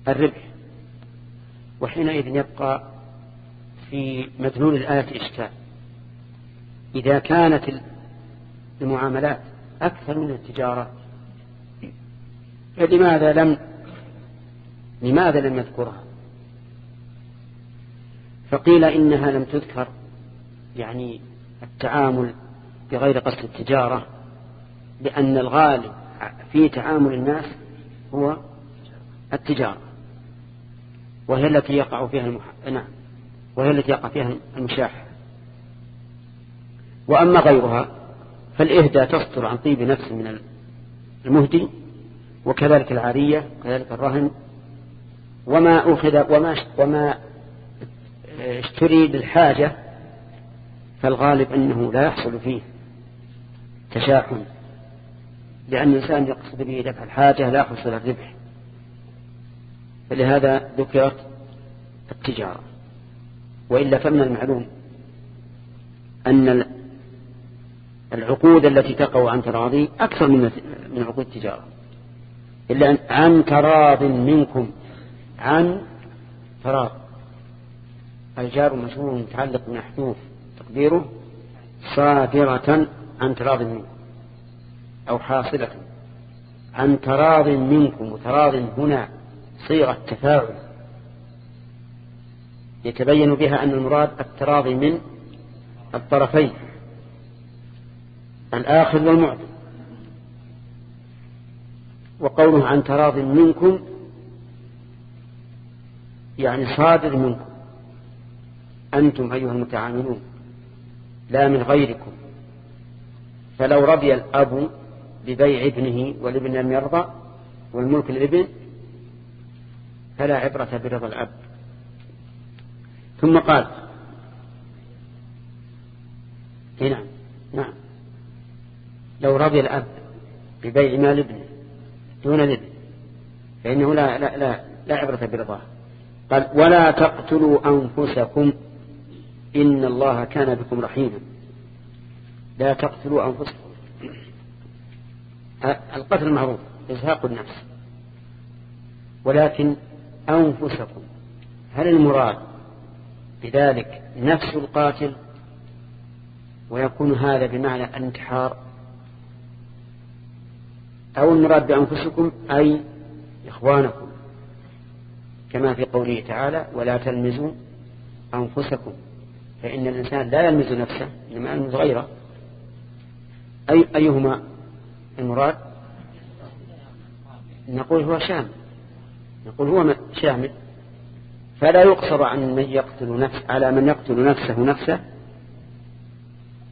الربح وحينئذ يبقى في مدلول الآية إشكال. إذا كانت المعاملات أكثر من التجارة فلماذا لم لماذا لم يذكرها؟ فقيل إنها لم تذكر يعني التعامل بغير قصد التجارة لأن الغالب في تعامل الناس هو التجارة وهي التي يقع فيها المح... نعم وهي التي يقع فيها المشاح. وأما غيرها فالإهدى تصدر عن طيب نفس من المهدي وكذلك العارية وكذلك الرهن. وما أخذ وما وما اشتري للحاجة فالغالب أنه لا يحصل فيه. تشاحن لأن الإنسان يقصد به دفع الحاجة لا يحصل الربح. فلهذا ذكرت التجارة. وإلا فمن المعلوم أن العقود التي تقع عن تراضي أكثر من من عقود التجارة. إلا أن عن تراض منكم عن تراض. الجار مشهور متعلق بمحذوف تقديره صادرة عن تراض منكم أو حاصلة. عن تراض منكم وتراض هنا صيغة تفاعل. يتبين بها أن المراد التراضي من الطرفين. الآخذ والمعطي وقوله عن تراض منكم يعني صادر منكم. أنتم أيها المتعاملون. لا من غيركم. فلو رضي الأب ببيع ابنه والابن لم يرضى والملك للابن فلا عبرة برضا الأب. ثم قال نعم نعم. لو رضي الأب ببيع مال ابنه دون الابن فإنه لا, لا, لا, لا عبرة برضاه. قال ولا تقتلوا أنفسكم إن الله كان بكم رحيما. لا تقتلوا أنفسكم. القتل معروف إزهاق النفس. ولكن أنفسكم هل المراد بذلك نفس القاتل ويكون هذا بمعنى الانتحار؟ أو المراد بأنفسكم أي إخوانكم. كما في قوله تعالى ولا تلمزوا أنفسكم. فإن الإنسان لا يلمز نفسه إنما يلمز غيره. أي أيهما المراد؟ نقول هو شامل. نقول هو شامل. فلا يقصر عن من يقتل نفس على من يقتل نفسه نفسه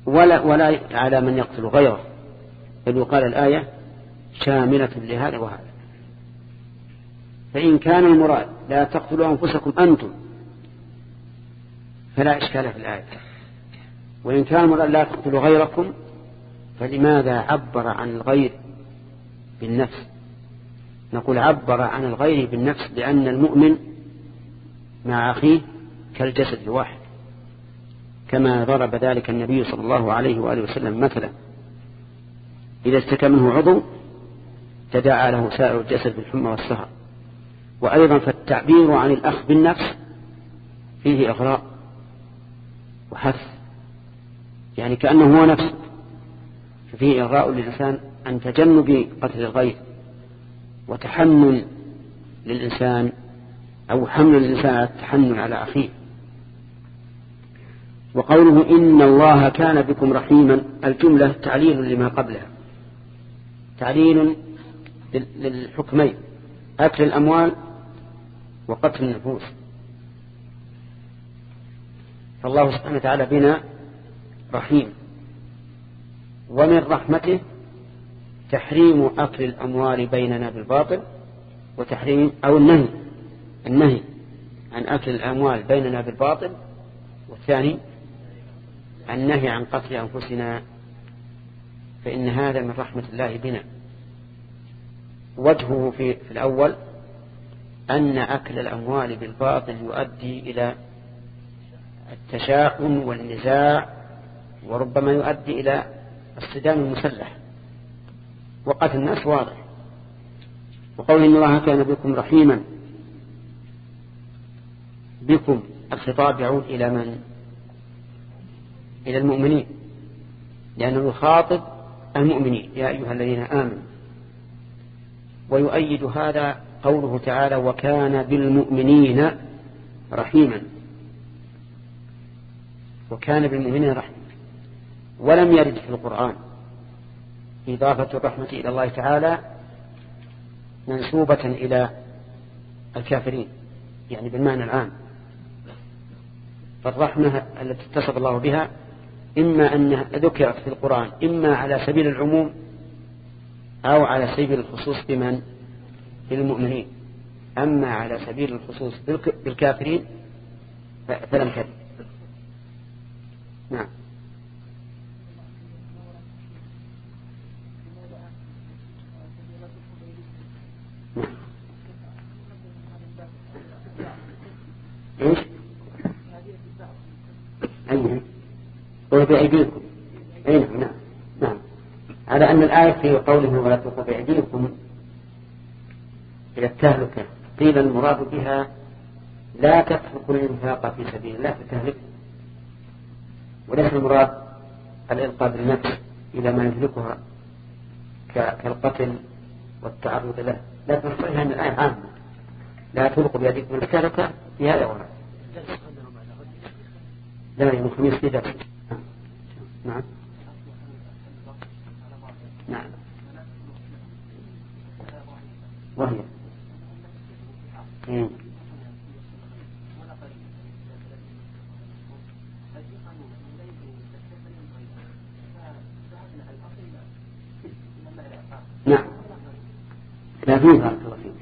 ولا ولا على من يقتل غيره. بل يقال الآية شاملة لهذا وهذا. فإن كان المراد لا تقتلوا أنفسكم أنتم فلا إشكال في الآية. وإن كان المراد لا تقتلوا غيركم فلماذا عبر عن الغير بالنفس؟ نقول عبر عن الغير بالنفس لأن المؤمن مع أخيه كالجسد الواحد كما ضرب ذلك النبي صلى الله عليه وآله وسلم مثلا. إذا اشتكى منه عضو تداعى له سائر الجسد بالحمى والسهر. وأيضا فالتعبير عن الأخ بالنفس فيه إغراء وحث يعني كأنه هو نفسه. ففيه إغراء للإنسان عن تجنب قتل الغير وتحمل للإنسان أو حمل الإنسان على على أخيه. وقوله إن الله كان بكم رحيما الجملة تعليل لما قبلها. تعليل للحكمين أكل الأموال وقتل النفوس. فالله سبحانه وتعالى بنا رحيم. ومن رحمته تحريم أكل الأموال بيننا بالباطل وتحريم أو النهي النهي عن أكل الأموال بيننا بالباطل والثاني النهي عن قتل أنفسنا فإن هذا من رحمة الله بنا. وجهه في, في الأول أن أكل الأموال بالباطل يؤدي إلى التشاؤم والنزاع وربما يؤدي إلى الصدام المسلح. وقتل الناس واضح. وقول إن الله كان بكم رحيما. بكم. الخطاب يعود إلى من؟ إلى المؤمنين. لأنه يخاطب المؤمنين. يا أيها الذين آمنوا. ويؤيد هذا قوله تعالى وكان بالمؤمنين رحيما. وكان بالمؤمنين رحيما. ولم يرد في القرآن. إضافة الرحمة إلى الله تعالى منسوبة إلى الكافرين يعني بالمعنى العام. فالرحمة التي اتصف الله بها إما أنها ذكرت في القرآن إما على سبيل العموم أو على سبيل الخصوص بمن؟ بالمؤمنين. أما على سبيل الخصوص بالكافرين فلم ترد. نعم إيش؟ أيها وبأيديكم أي نعم نعم نعم. على أن الآية في قوله ولا تلقوا بأيديكم إلى التهلكة. قيل المراد بها لا تترك الإنفاق في سبيل الله فتهلك وليس المراد الإلقاء بالنفس إلى ما يهلكها كالقتل والتعرض له. لكن الصحيح أن الآية عامة. لا تلقوا بيدكم التهلكة. في هذا ولا لا يوم الخميس في درس نعم. نعم. وهي. نعم. لا فيه بارك الله فيك.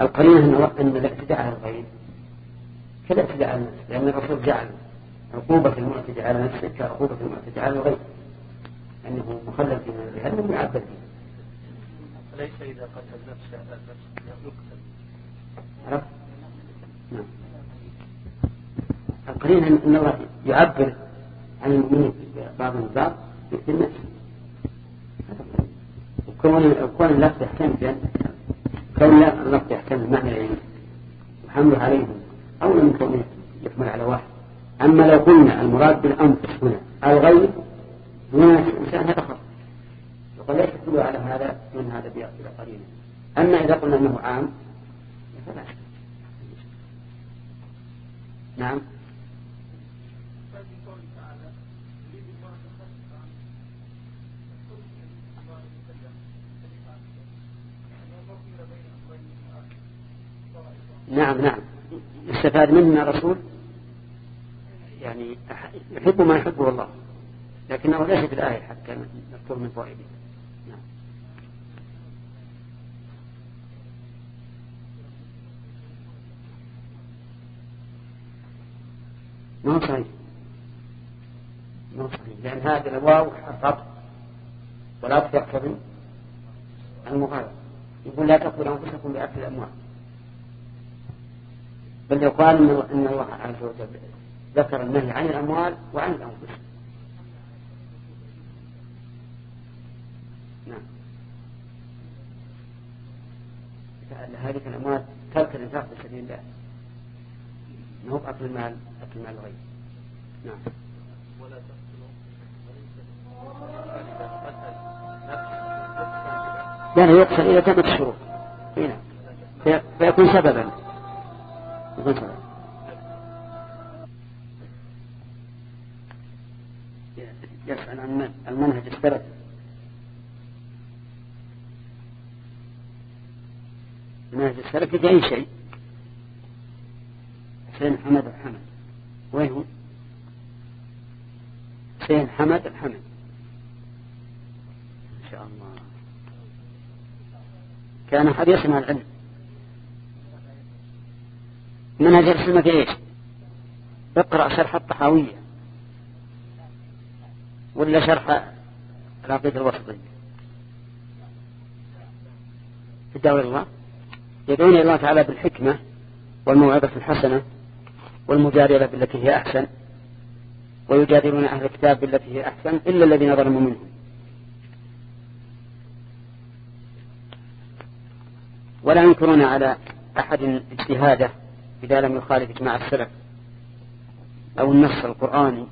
القرينة أن الاعتداء على الغير كالاعتداء على النفس لأن الرسول جعل عقوبة المعتدي على نفسه كعقوبة المعتدي على الغير. أنه مخلد في جهنم يعبد فيه. ليس إذا قتل نفسه النفس يقتل. عرفت؟ نعم. القرين أن الله يعبر عن المؤمنين بعض البعض بالنفس وكون كون اللفظ يحتمل كون اللفظ يحتمل المعنى العلمي وحمله عليهم أولى من كونه يحمل على واحد. أما لو قلنا المراد بالأنفس هنا الغيب هنا الإنسان هذا خطأ وقد ليس كله على هذا من هذا إلى قرينه أما إذا قلنا أنه عام فلا نعم نعم. نعم استفاد منا الرسول؟ يعني يحب ما يحبه الله لكنه ليس في الآية حتى نذكر من فوائده. نعم. ما هو صحيح. ما هو صحيح. لأن هذا الواو الربط ولا تقتضي المغايرة يقول لا تقتلوا أنفسكم بأكل الأموال. بل يقال إن الله عز وجل ذكر النهي عن الأموال وعن الأنفس. نعم. هذه الأموال ترك الإنفاق في سبيل الله. ما هو أكل المال؟ أكل المال الغير نعم. ولا يعني يقتل إذا تمت الشروط هنا فيكون سببا. يكون سببا يسأل عن المنهج السلفي في أي شيء. حسين حمد الحمد وين هو؟ حسين حمد الحمد إن شاء الله. كان حديثا عن العلم. منهج السنة في إيش؟ اقرأ شرح الطحاوية. ولا شرح العقيدة الوسطية في الدعوة الله. يدعون إلى الله تعالى بالحكمة والموعظة الحسنة والمجادلة بالتي هي أحسن. ويجادلون أهل الكتاب بالتي هي أحسن إلا الذين ظلموا منهم. ولا ينكرون على أحد اجتهاده إذا لم يخالف إجماع السلف أو النص القرآني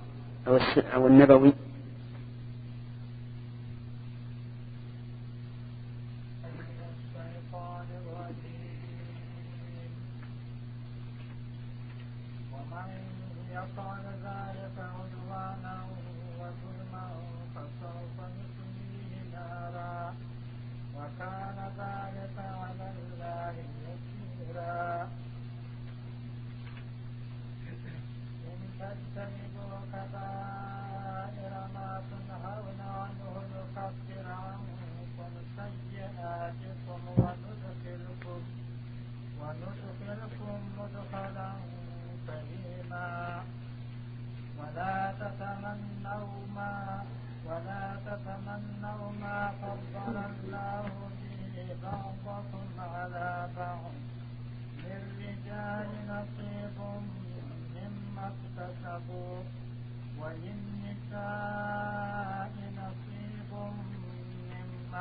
أو النبوي.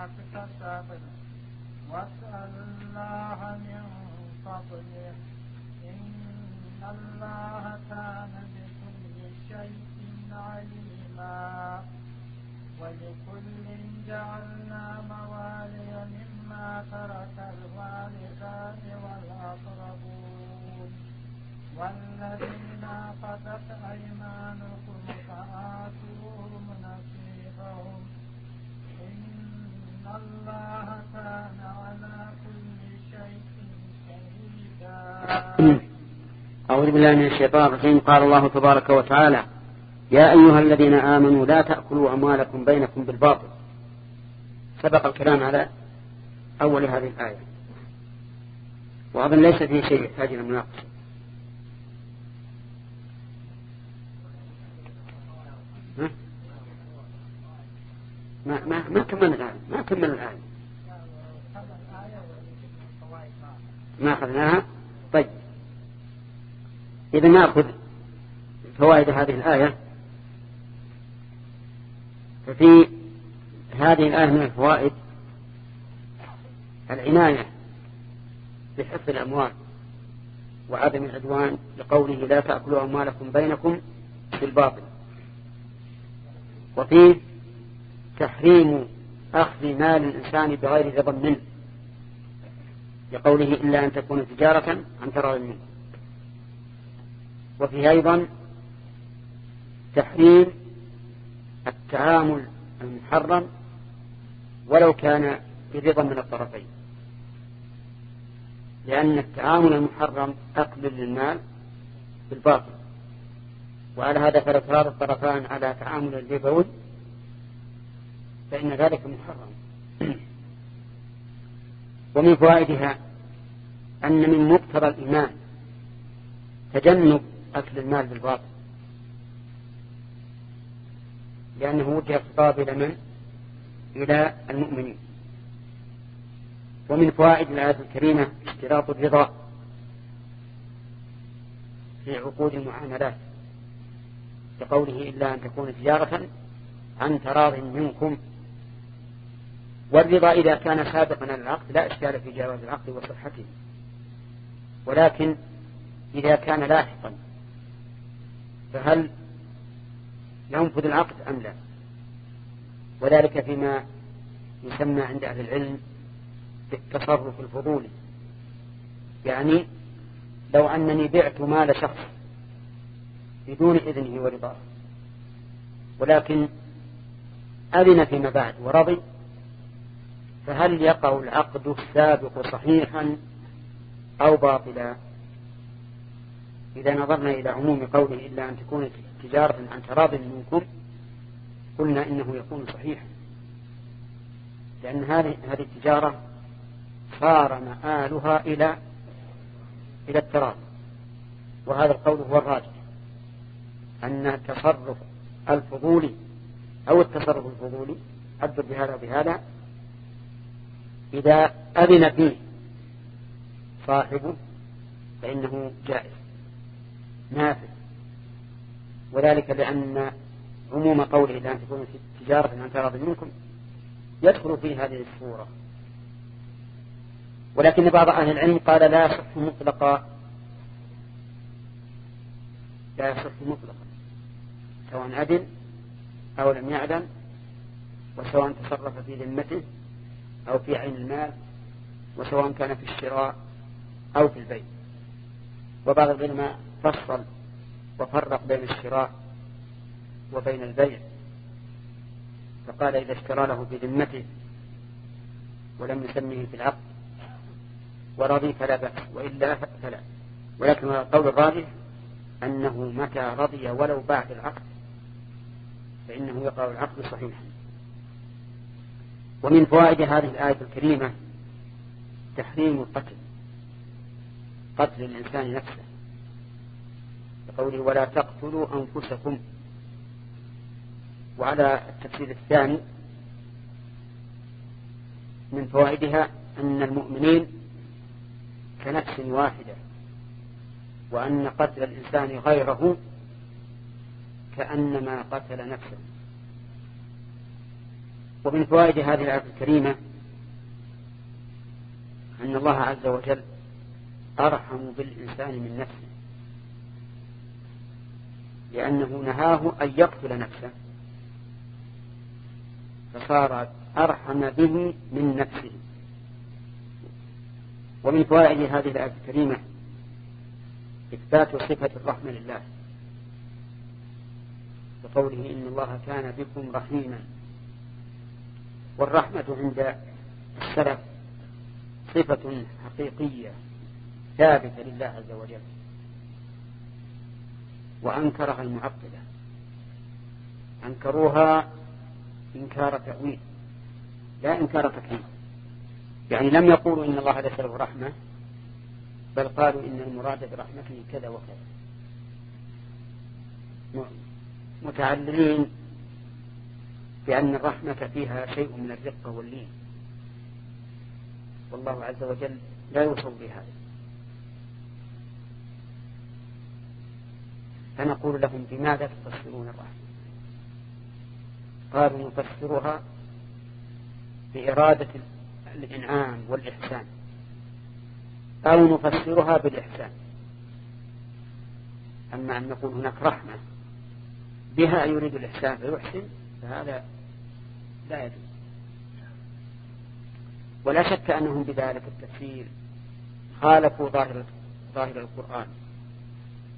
أبكى الصبر واسأل الله من فضله إن الله كان بكل شيء عليما ولكل جعلنا موالي مما ترك الوالدان والأقربون والذين فتت أيمانكم فآتوهم نصيبهم أعوذ بالله من الشيطان الرجيم. قال الله تبارك وتعالى يا أيها الذين آمنوا لا تأكلوا أموالكم بينكم بالباطل. سبق الكلام على أول هذه الآية. وأظن ليس فيه شيء يحتاج إلى مناقشة. ما ما ما كمل الآية ما كمل الآية ما أخذناها؟ طيب. إذا نأخذ فوائد هذه الآية. ففي هذه الآية من الفوائد العناية بحفظ الأموال وعدم العدوان لقوله لا تأكلوا أموالكم بينكم بالباطل. وفيه تحريم أخذ مال الإنسان بغير رضا منه. لقوله إلا أن تكون تجارة عن تراض منه. وفيه أيضا تحريم التعامل المحرم ولو كان برضا من الطرفين. لأن التعامل المحرم أكل للمال بالباطل. وعلى هذا فلو الطرفان على تعامل الربوي فإن ذلك محرم ومن فوائدها أن من مقتضى الإيمان تجنب أكل المال بالباطل. لأنه وجه خطاب إلى من؟ إلى المؤمنين. ومن فوائد الآية الكريمة اشتراط الرضا في عقود المعاملات. كقوله إلا أن تكون تجارة عن تراض منكم والرضا إذا كان سابقا العقد لا إشكال في جواز العقد وصحته. ولكن إذا كان لاحقا فهل ينفذ العقد أم لا؟ وذلك فيما يسمى عند أهل العلم بالتصرف الفضولي. يعني لو أنني بعت مال شخص بدون إذنه ورضاه ولكن أذن فيما بعد ورضي فهل يقع العقد السابق صحيحا أو باطلا؟ إذا نظرنا إلى عموم قوله إلا أن تكون تجارة عن تراض منكم قلنا إنه يكون صحيحا. لأن هذه هذه التجارة صار مآلها إلى إلى التراض. وهذا القول هو الراجح. أن التصرف الفضولي أو التصرف الفضولي عبر بهذا وبهذا إذا أذن فيه صاحبه فإنه جائز. نافذ. وذلك لأن عموم قوله لأن تكون تجارة عن تراض منكم يدخل في هذه الصورة. ولكن بعض أهل العلم قال لا يصح مطلقا. لا يصح مطلقا. سواء أذن أو لم يعدم وسواء تصرف في ذمته أو في عين المال وسواء كان في الشراء أو في البيع. وبعض العلماء فصل وفرق بين الشراء وبين البيع. فقال إذا اشترى له بذمته ولم يسمه في العقد ورضي فلا بأس وإلا فلا. ولكن القول الراجح أنه متى رضي ولو بعد العقد فإنه يقع العقد صحيحا. ومن فوائد هذه الآية الكريمة تحريم القتل قتل الإنسان نفسه. بقوله ولا تقتلوا أنفسكم. وعلى التفسير الثاني من فوائدها أن المؤمنين كنفس واحدة وأن قتل الإنسان غيره كأنما قتل نفسه. ومن فوائد هذه الآية الكريمة أن الله عز وجل أرحم بالإنسان من نفسه لأنه نهاه أن يقتل نفسه فصار أرحم به من نفسه. ومن فوائد هذه الآية الكريمة إثبات صفة الرحمة لله بقوله إن الله كان بكم رحيما. والرحمة عند السلف صفة حقيقية ثابتة لله عز وجل وأنكرها المعطلة أنكروها إنكار تأويل لا إنكار تكليف يعني لم يقولوا إن الله ليس له رحمة بل قالوا إن المراد برحمته كذا وكذا. متعللين بأن الرحمة فيها شيء من الرقة واللين. والله عز وجل لا يوصل بهذا. فنقول لهم بماذا تفسرون الرحمة؟ قالوا نفسرها بإرادة الإنعام والإحسان. أو نفسرها بالإحسان. أما أن نقول هناك رحمة بها يريد الإحسان فيحسن فهذا لا يجوز. ولا شك أنهم بذلك التفسير خالفوا ظاهر ظاهر القرآن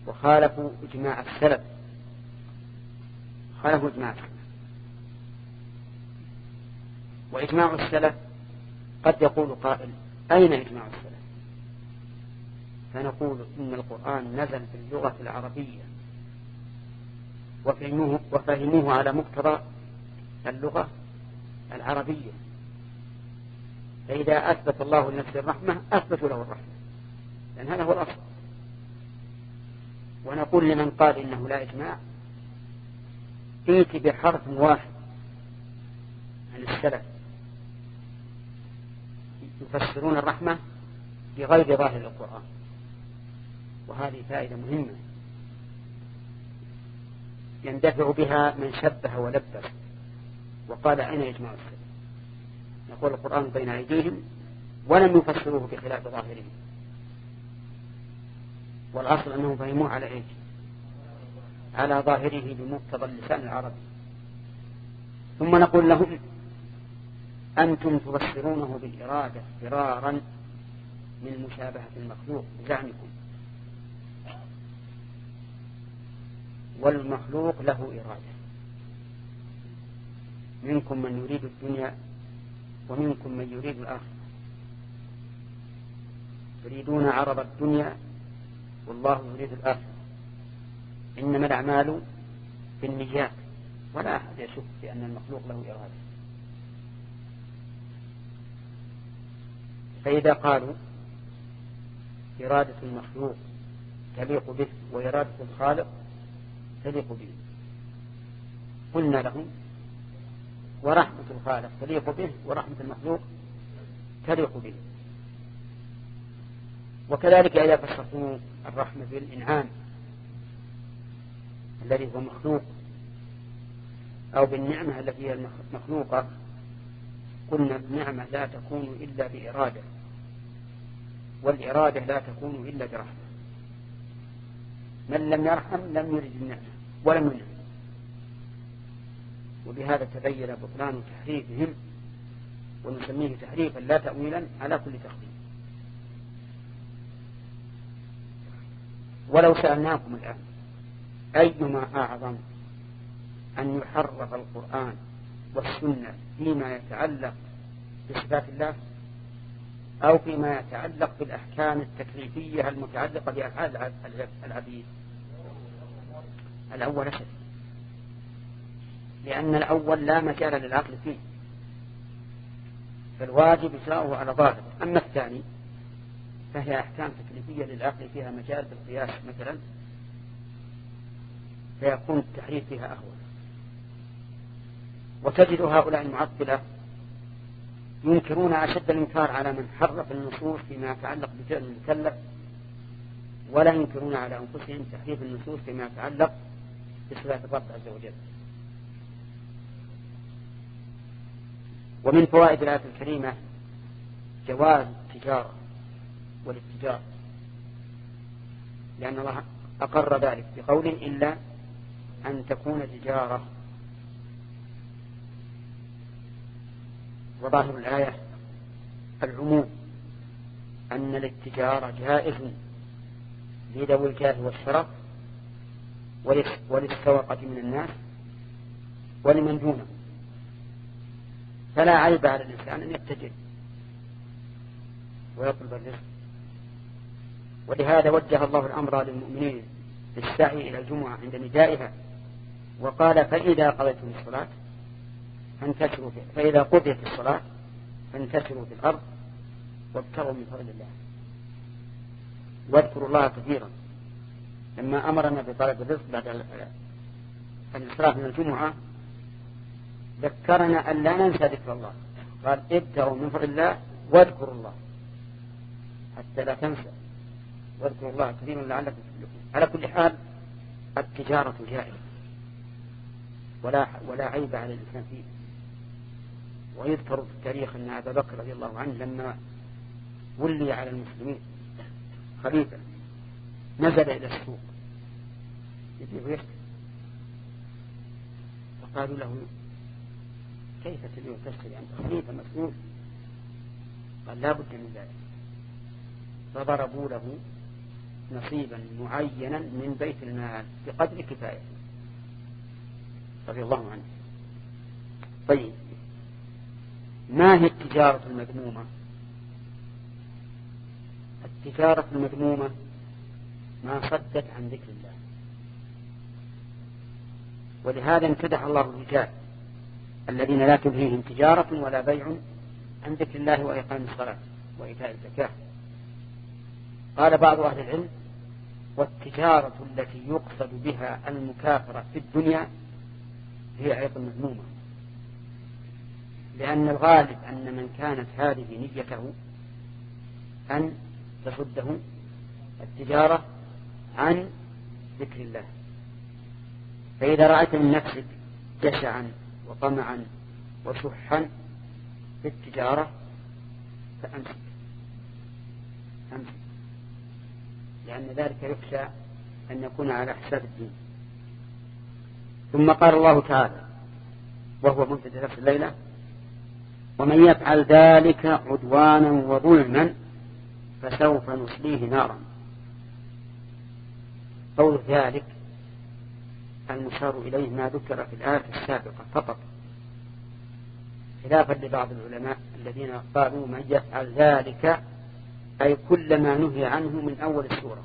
وخالفوا إجماع السلف. خالفوا إجماع السلف. وإجماع السلف قد يقول قائل أين إجماع السلف؟ فنقول إن القرآن نزل باللغة العربية. وفهموه, وفهموه على مقتضى اللغة. العربية. فإذا أثبت الله لنفسه الرحمة أثبتوا له الرحمة. لأن هذا هو الأصل. ونقول لمن قال إنه لا إجماع ائت بحرف واحد عن السلف. يفسرون الرحمة بغير ظاهر القرآن. وهذه فائدة مهمة. يندفع بها من شبه ولبس. وقال أين يجمع السلف يقول القرآن بين أيديهم ولم يفسروه بخلاف ظاهره والأصل أنهم فهموه على إيش؟ على ظاهره بمقتضى اللسان العربي. ثم نقول لهم أنتم تبصرونه بالإرادة فرارا من مشابهة المخلوق بزعمكم والمخلوق له إرادة. منكم من يريد الدنيا ومنكم من يريد الآخرة. تريدون عرض الدنيا والله يريد الآخرة. إنما الأعمال بالنيات ولا أحد يشك بأن المخلوق له إرادة. فإذا قالوا إرادة المخلوق تليق به وإرادة الخالق تليق به قلنا لهم ورحمة الخالق تليق به ورحمة المخلوق تليق به. وكذلك إذا فسرتم الرحمة بالإنعام الذي هو مخلوق أو بالنعمة التي هي مخلوقة قلنا النعمة لا تكون إلا بإرادة والإرادة لا تكون إلا برحمة. من لم يرحم لم يرد النعمة ولم ينعم. وبهذا تبين بطلان تحريفهم ونسميه تحريفا لا تأويلا على كل تخفيف ولو سألناكم الآن أيما أعظم أن يحرف القرآن والسنة فيما يتعلق بصفات الله أو فيما يتعلق بالأحكام التكليفية المتعلقة بأفعال العبيد الأول أشد لأن الأول لا مجال للعقل فيه. فالواجب إجراؤه على ظاهر أما الثاني فهي أحكام تكليفية للعقل فيها مجال بالقياس مثلا فيكون التحريف فيها أهون. وتجد هؤلاء المعطلة ينكرون أشد الإنكار على من حرف النصوص فيما يتعلق بفعل المكلف ولا ينكرون على أنفسهم تحريف النصوص فيما يتعلق بصفات الرب عز وجل. ومن فوائد الآية الكريمة جواز التجارة والاتجار. لأن الله أقر ذلك بقوله إلا أن تكون تجارة. وظاهر الآية العموم أن الاتجار جائز لذوي الجاه والشرف وللسوقة من الناس ولمن دونه. فلا عيب على الإنسان أن يتجر ويطلب الرزق. ولهذا وجه الله الأمر للمؤمنين بالسعي إلى الجمعة عند ندائها وقال فإذا قضيتم الصلاة فانتشروا فإذا قضيت الصلاة فانتشروا في الأرض وابتغوا من فضل الله. واذكروا الله كثيرا لما أمرنا بطلب الرزق بعد الانصراف من الجمعة ذكرنا أن لا ننسى ذكر الله. قال ابتغوا من فضل الله واذكروا الله. حتى لا تنسى. واذكروا الله كثيرا لعلكم تفلحون. على كل حال التجارة جائزة. ولا ولا عيب على الإنسان فيه. ويذكر في التاريخ أن أبا بكر رضي الله عنه لما ولي على المسلمين خليفة نزل إلى السوق. يبيع ويشتري. فقالوا له كيف تبيع وتشتري أنت خليفة مسؤول قال لا بد من ذلك. فضربوا له نصيبا معينا من بيت المال بقدر كفايته. رضي الله عنه. طيب. ما هي التجارة المذمومة؟ التجارة المذمومة ما صدت عن ذكر الله. ولهذا امتدح الله الرجال. الذين لا تلهيهم تجارة ولا بيع عن ذكر الله وإقام الصلاة وإيتاء الزكاة. قال بعض أهل العلم والتجارة التي يقصد بها المكافرة في الدنيا هي أيضا مذمومة لأن الغالب أن من كانت هذه نيته أن تصده التجارة عن ذكر الله. فإذا رأيت من نفسك جشعا وطمعا وشحا في التجارة فأمسك أمسك لأن ذلك يخشى أن يكون على حساب الدين. ثم قال الله تعالى وهو منتج نفس الليلة ومن يفعل ذلك عدوانا وظلما فسوف نصليه نارا. قول ذلك المشار إليه ما ذكر في الآية السابقة فقط. خلافا لبعض العلماء الذين قالوا من يفعل ذلك أي كل ما نهي عنه من أول السورة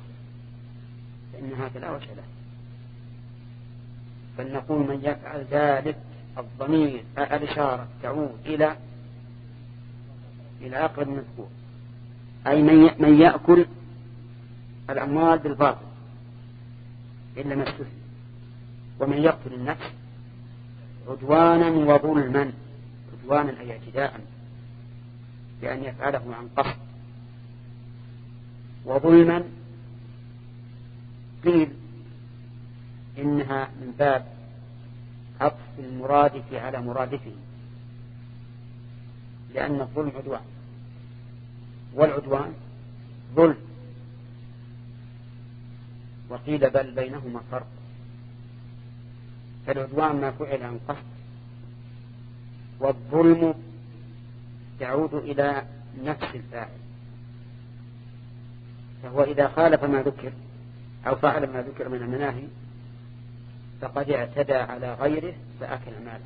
فإن هذا لا وجه له. بل نقول من يفعل ذلك الضمير الإشارة تعود إلى إلى أقرب مذكور. أي من من يأكل الأموال بالباطل إلا ما استثنى ومن يقتل النفس عدوانا وظلما عدوانا أي اعتداء بأن يفعله عن قصد. وظلما قيل إنها من باب عطف المرادف على مرادفه لأن الظلم عدوان والعدوان الظلم وقيل بل بينهما فرق. فالعدوان ما فعل عن قصد. والظلم يعود إلى نفس الفاعل. فهو إذا خالف ما ذكر أو فعل ما ذكر من المناهي فقد اعتدى على غيره فأكل ماله.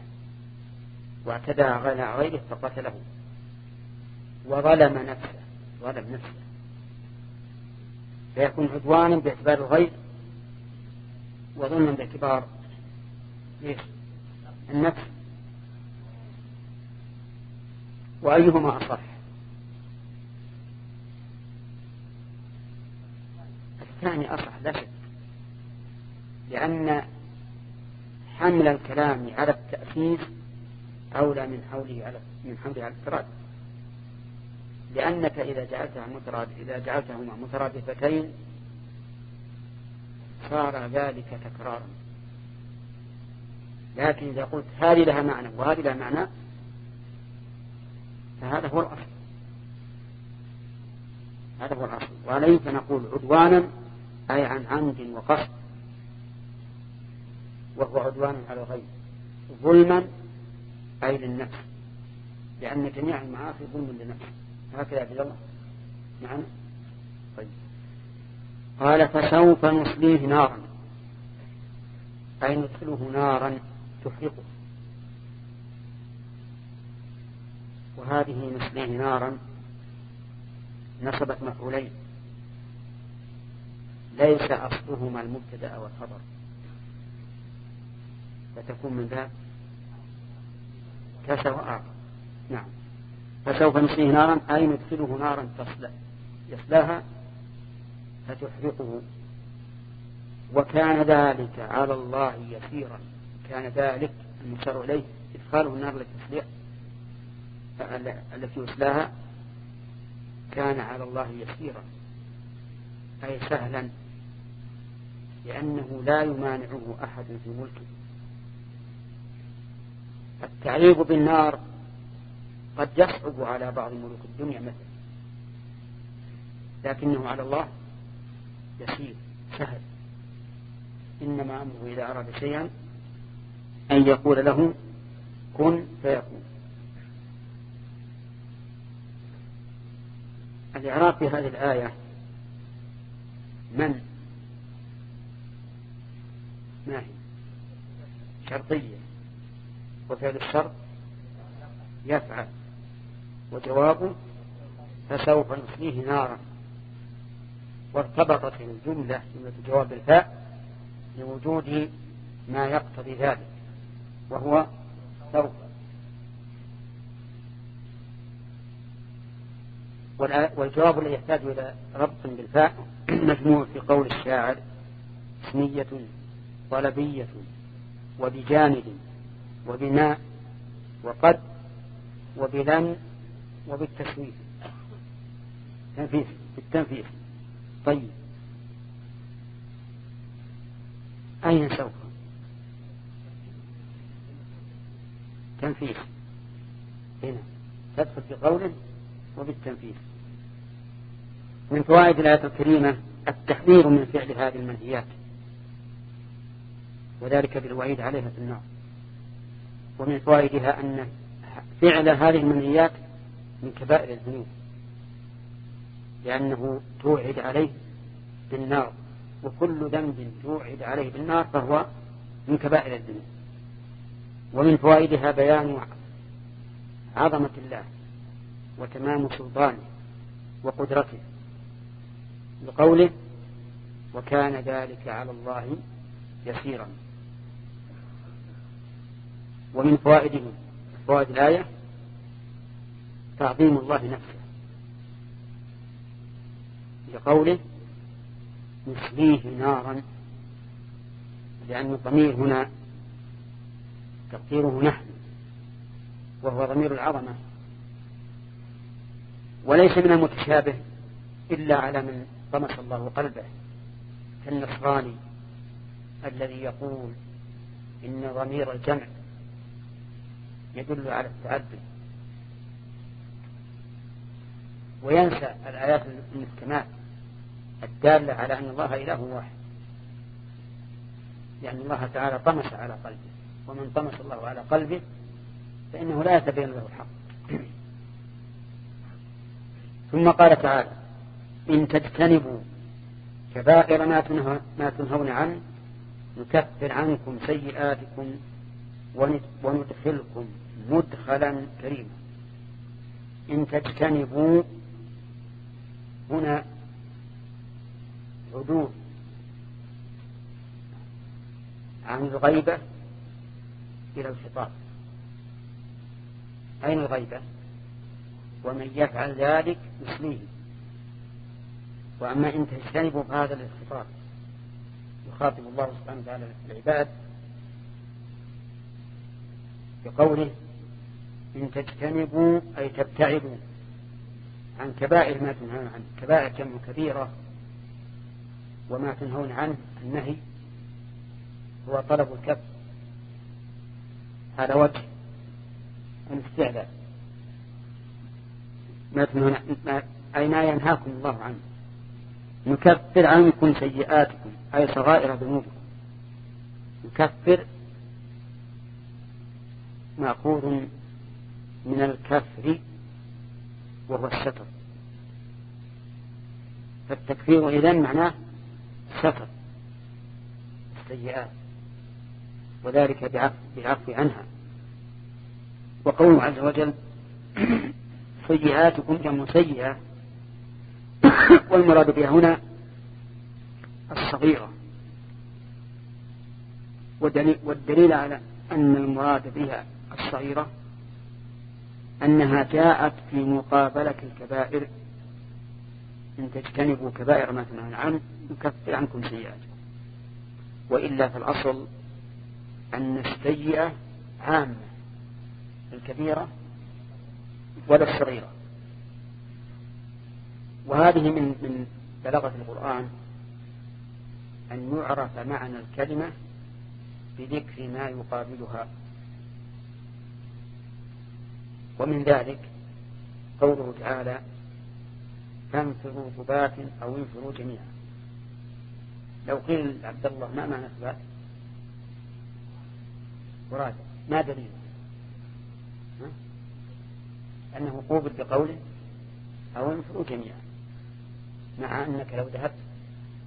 واعتدى على غيره فقتله. وظلم نفسه ظلم نفسه. فيكون عدوانا باعتبار الغير وظلما باعتبار ليش النفس. وأيهما أصح؟ الثاني أصح لا شك. لأن حمل الكلام على التأسيس أولى من حوله على من حمله على التراد لأنك إذا جعلتها متراد إذا جعلتهما مترادفتين صار ذلك تكرارا. لكن إذا قلت هذه لها معنى وهذه لها معنى فهذا هو الأصل. هذا هو الأصل. وعليه فنقول عدوانا أي عن عمد وقصد. وهو عدوان على الغير ظلما أي للنفس. لأن جميع المعاصي ظلم للنفس. هكذا عبد الله. نعم. طيب. قال فسوف نصليه نارا. أي ندخله نارا. تحرقه وهذه نصليه نارا نصبت مفعولين. ليس أصلهما المبتدأ والخبر. فتكون من ذا كسر نعم. فسوف نصليه نارا أي ندخله نارا تصلى. يصلاها فتحرقه. وكان ذلك على الله يسيرا. كان ذلك المشار إليه إدخاله النار للتصليح التي يصلاها كان على الله يسيرا. أي سهلا لأنه لا يمانعه أحد في ملكه. التعريض بالنار قد يصعب على بعض ملوك الدنيا مثلا لكنه على الله يسير سهل. إنما أمره إذا أراد شيئا أن يقول له كن فيكون. الإعراب في هذه الآية من؟ ما هي؟ شرطية. وفعل الشرط يفعل. وجوابه فسوف نصليه نارا. وارتبطت الجملة جملة جواب الفاء لوجود ما يقتضي ذلك. وهو سوف. والجواب الذي يحتاج إلى ربط بالفاء مجموع في قول الشاعر إسمية طلبية وبجانب وبناء وقد وبلن وبالتسويف. تنفيذ بالتنفيذ. طيب. أين سوف؟ تنفيذ هنا تدخل في قوله وبالتنفيذ. من فوائد الآية الكريمة التحذير من فعل هذه المنهيات. وذلك بالوعيد عليها في النار. ومن فوائدها أن فعل هذه المنهيات من كبائر الذنوب. لأنه توعد عليه بالنار. وكل ذنب توعد عليه بالنار فهو من كبائر الذنوب. ومن فوائدها بيان عظمة الله وتمام سلطانه وقدرته. بقوله وكان ذلك على الله يسيرا. ومن فوائده فوائد الآية تعظيم الله نفسه. لقوله نسليه نارا لأن الضمير هنا تقديره نحن وهو ضمير العظمة. وليس من المتشابه إلا على من طمس الله قلبه كالنصراني الذي يقول إن ضمير الجمع يدل على التعدد. وينسى الآيات المحكمات الدالة على أن الله إله واحد لأن الله تعالى طمس على قلبه. ومن طمس الله على قلبه فإنه لا يتبين له الحق. ثم قال تعالى إن تجتنبوا كبائر ما, ما تنهون عنه نكفر عنكم سيئاتكم وندخلكم مدخلا كريما. إن تجتنبوا هنا عدول عن الغيبة إلى الخطاب. أين الغيبة؟ ومن يفعل ذلك يسليه وأما إن تجتنبوا فهذا الخطاب يخاطب الله سبحانه وتعالى العباد بقوله إن تجتنبوا أي تبتعدوا عن كبائر ما تنهون عنه كبائر جمع كبيرة وما تنهون عنه النهي هو طلب الكف. هذا وجه الاستعلاء ما تنهون أي ما ينهاكم الله عنه. نكفر عنكم سيئاتكم أي صغائر ذنوبكم. نكفر مأخوذ من الكفر وهو الستر. فالتكفير إذن معناه ستر السيئات. وذلك بالعفو عنها. وقوله عز وجل سيئاتكم جمع سيئة. والمراد بها هنا الصغيرة. والدليل على أن المراد بها الصغيرة أنها جاءت في مقابلة الكبائر. إن تجتنبوا كبائر ما تنهون عنه نكفر عنكم سيئاتكم. وإلا في الأصل أن السيئة عامة الكبيرة ولا الصغيرة. وهذه من من بلاغة القرآن أن يعرف معنى الكلمة بذكر ما يقابلها. ومن ذلك قوله تعالى فانفروا ثبات أو انفروا جميعا. لو قيل عبد الله ما معنى ثبات مراد. ما دليل؟ أنه قوبل بقوله أو انفروا جميعا. مع أنك لو ذهبت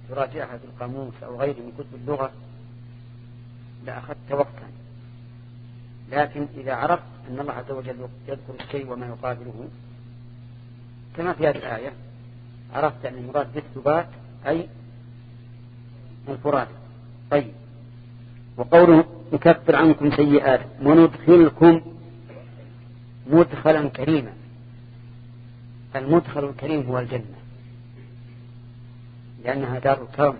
تراجعها في القاموس أو غيره من كتب اللغة لأخذت وقتا. لكن إذا عرفت أن الله عز وجل يذكر الشيء وما يقابله كما في هذه الآية عرفت أن المراد بالثبات أي الفراد طيب. وقوله نكفر عنكم سيئات وندخلكم مدخلا كريما. المدخل الكريم هو الجنة. لأنها دار الكرم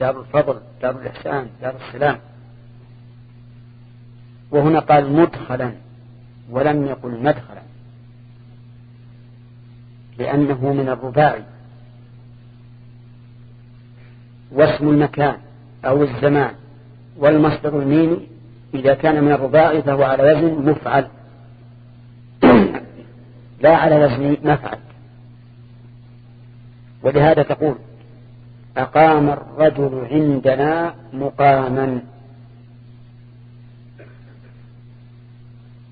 دار الفضل دار الإحسان دار السلام. وهنا قال مدخلا ولم يقل مدخلا لأنه من الرباعي. واسم المكان أو الزمان. والمصدر الميمي إذا كان من الرباعي فهو على وزن مفعل. لا على وزن مفعل. ولهذا تقول أقام الرجل عندنا مقاما.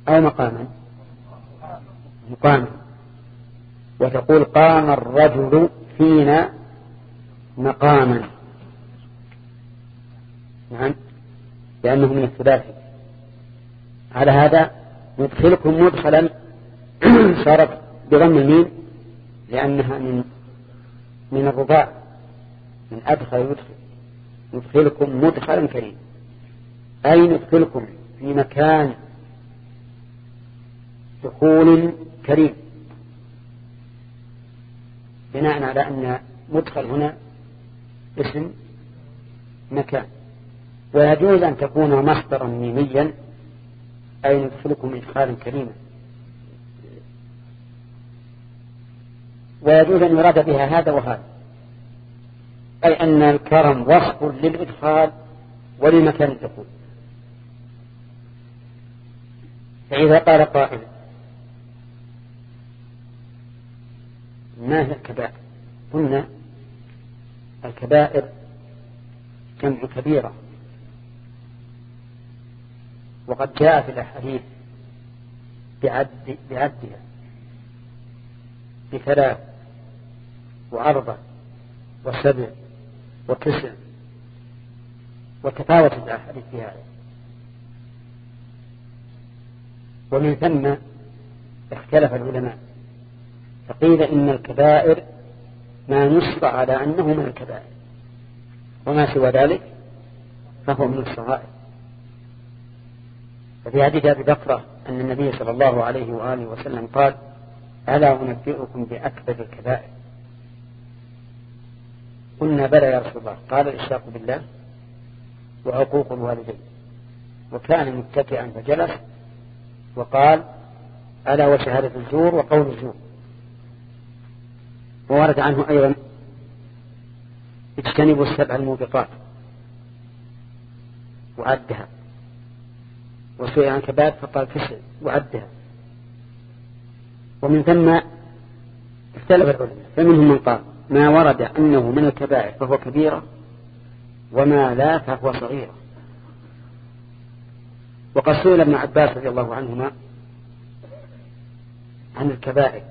أو مقاما. مقاما. وتقول قام الرجل فينا مقاما. نعم. لأنه من الثلاثي على هذا ندخلكم مدخلا. صارت بضم الميم لأنها من من الرباع من أدخل يدخل ندخلكم مدخلا كريم. أي ندخلكم؟ في مكان دخول كريم. بناء على أن مدخل هنا اسم مكان. ويجوز أن تكون مصدرا ميميا أي ندخلكم إدخالا كريما. ويجوز أن يراد بها هذا وهذا. أي أن الكرم وصف للإدخال ولمكان الدخول. فإذا قال قائل ما هي الكبائر؟ قلنا الكبائر جمع كبيرة. وقد جاء في الأحاديث بعد بعدها بثلاث وأربع وسبع وتسع وتفاوت الأحاديث في هذا. ومن ثم اختلف العلماء فقيل إن الكبائر ما نصب على أنه من الكبائر وما سوى ذلك فهو من الصغائر. ففي حديث أبي بكرة أن النبي صلى الله عليه وآله وسلم قال ألا أنبئكم بأكبر الكبائر. قلنا بلى يا رسول الله. قال الإشراك بالله وعقوق الوالدين. وكان متكئا فجلس وقال ألا وشهادة الزور وقول الزور. وورد عنه أيضا اجتنبوا السبع الموبقات وعدها وسئل عن كباب فقال كسر وعدها ومن ثم اختلف العلماء فمنهم من قال ما ورد أنه من الكبائر فهو كبيرة وما لا فهو صغيرة. وقد سئل ابن عباس رضي الله عنهما عن الكبائر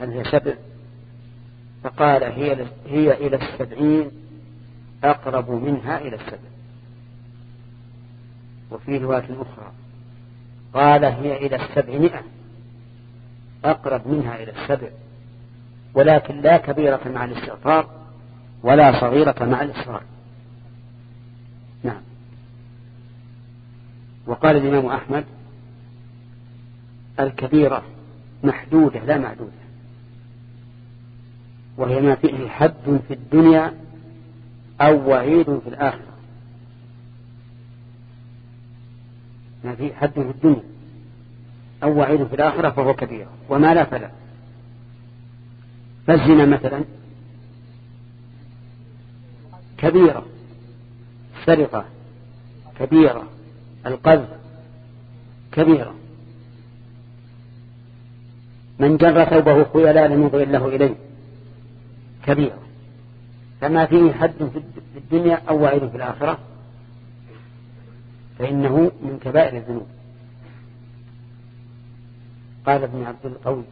هل هي سبع؟ فقال هي هي إلى السبعين أقرب منها إلى السبع. وفي رواية أخرى قال هي إلى السبعمائة أقرب منها إلى السبع ولكن لا كبيرة مع الاستغفار ولا صغيرة مع الإصرار. نعم. وقال الإمام أحمد الكبيرة محدودة لا معدودة. وهي ما فيه حد في الدنيا أو وعيد في الآخرة. ما فيه حد في الدنيا. أو وعيد في الآخرة فهو كبير. وما لا فلا. فالزنا مثلا كبيرة. سرقة كبيرة. القذف كبيرة. من جر ثوبه خيلا لم ينظر الله إليه. كبيرة. فما فيه حد في الدنيا أو وعيد في الآخرة فإنه من كبائر الذنوب. قال ابن عبد القوي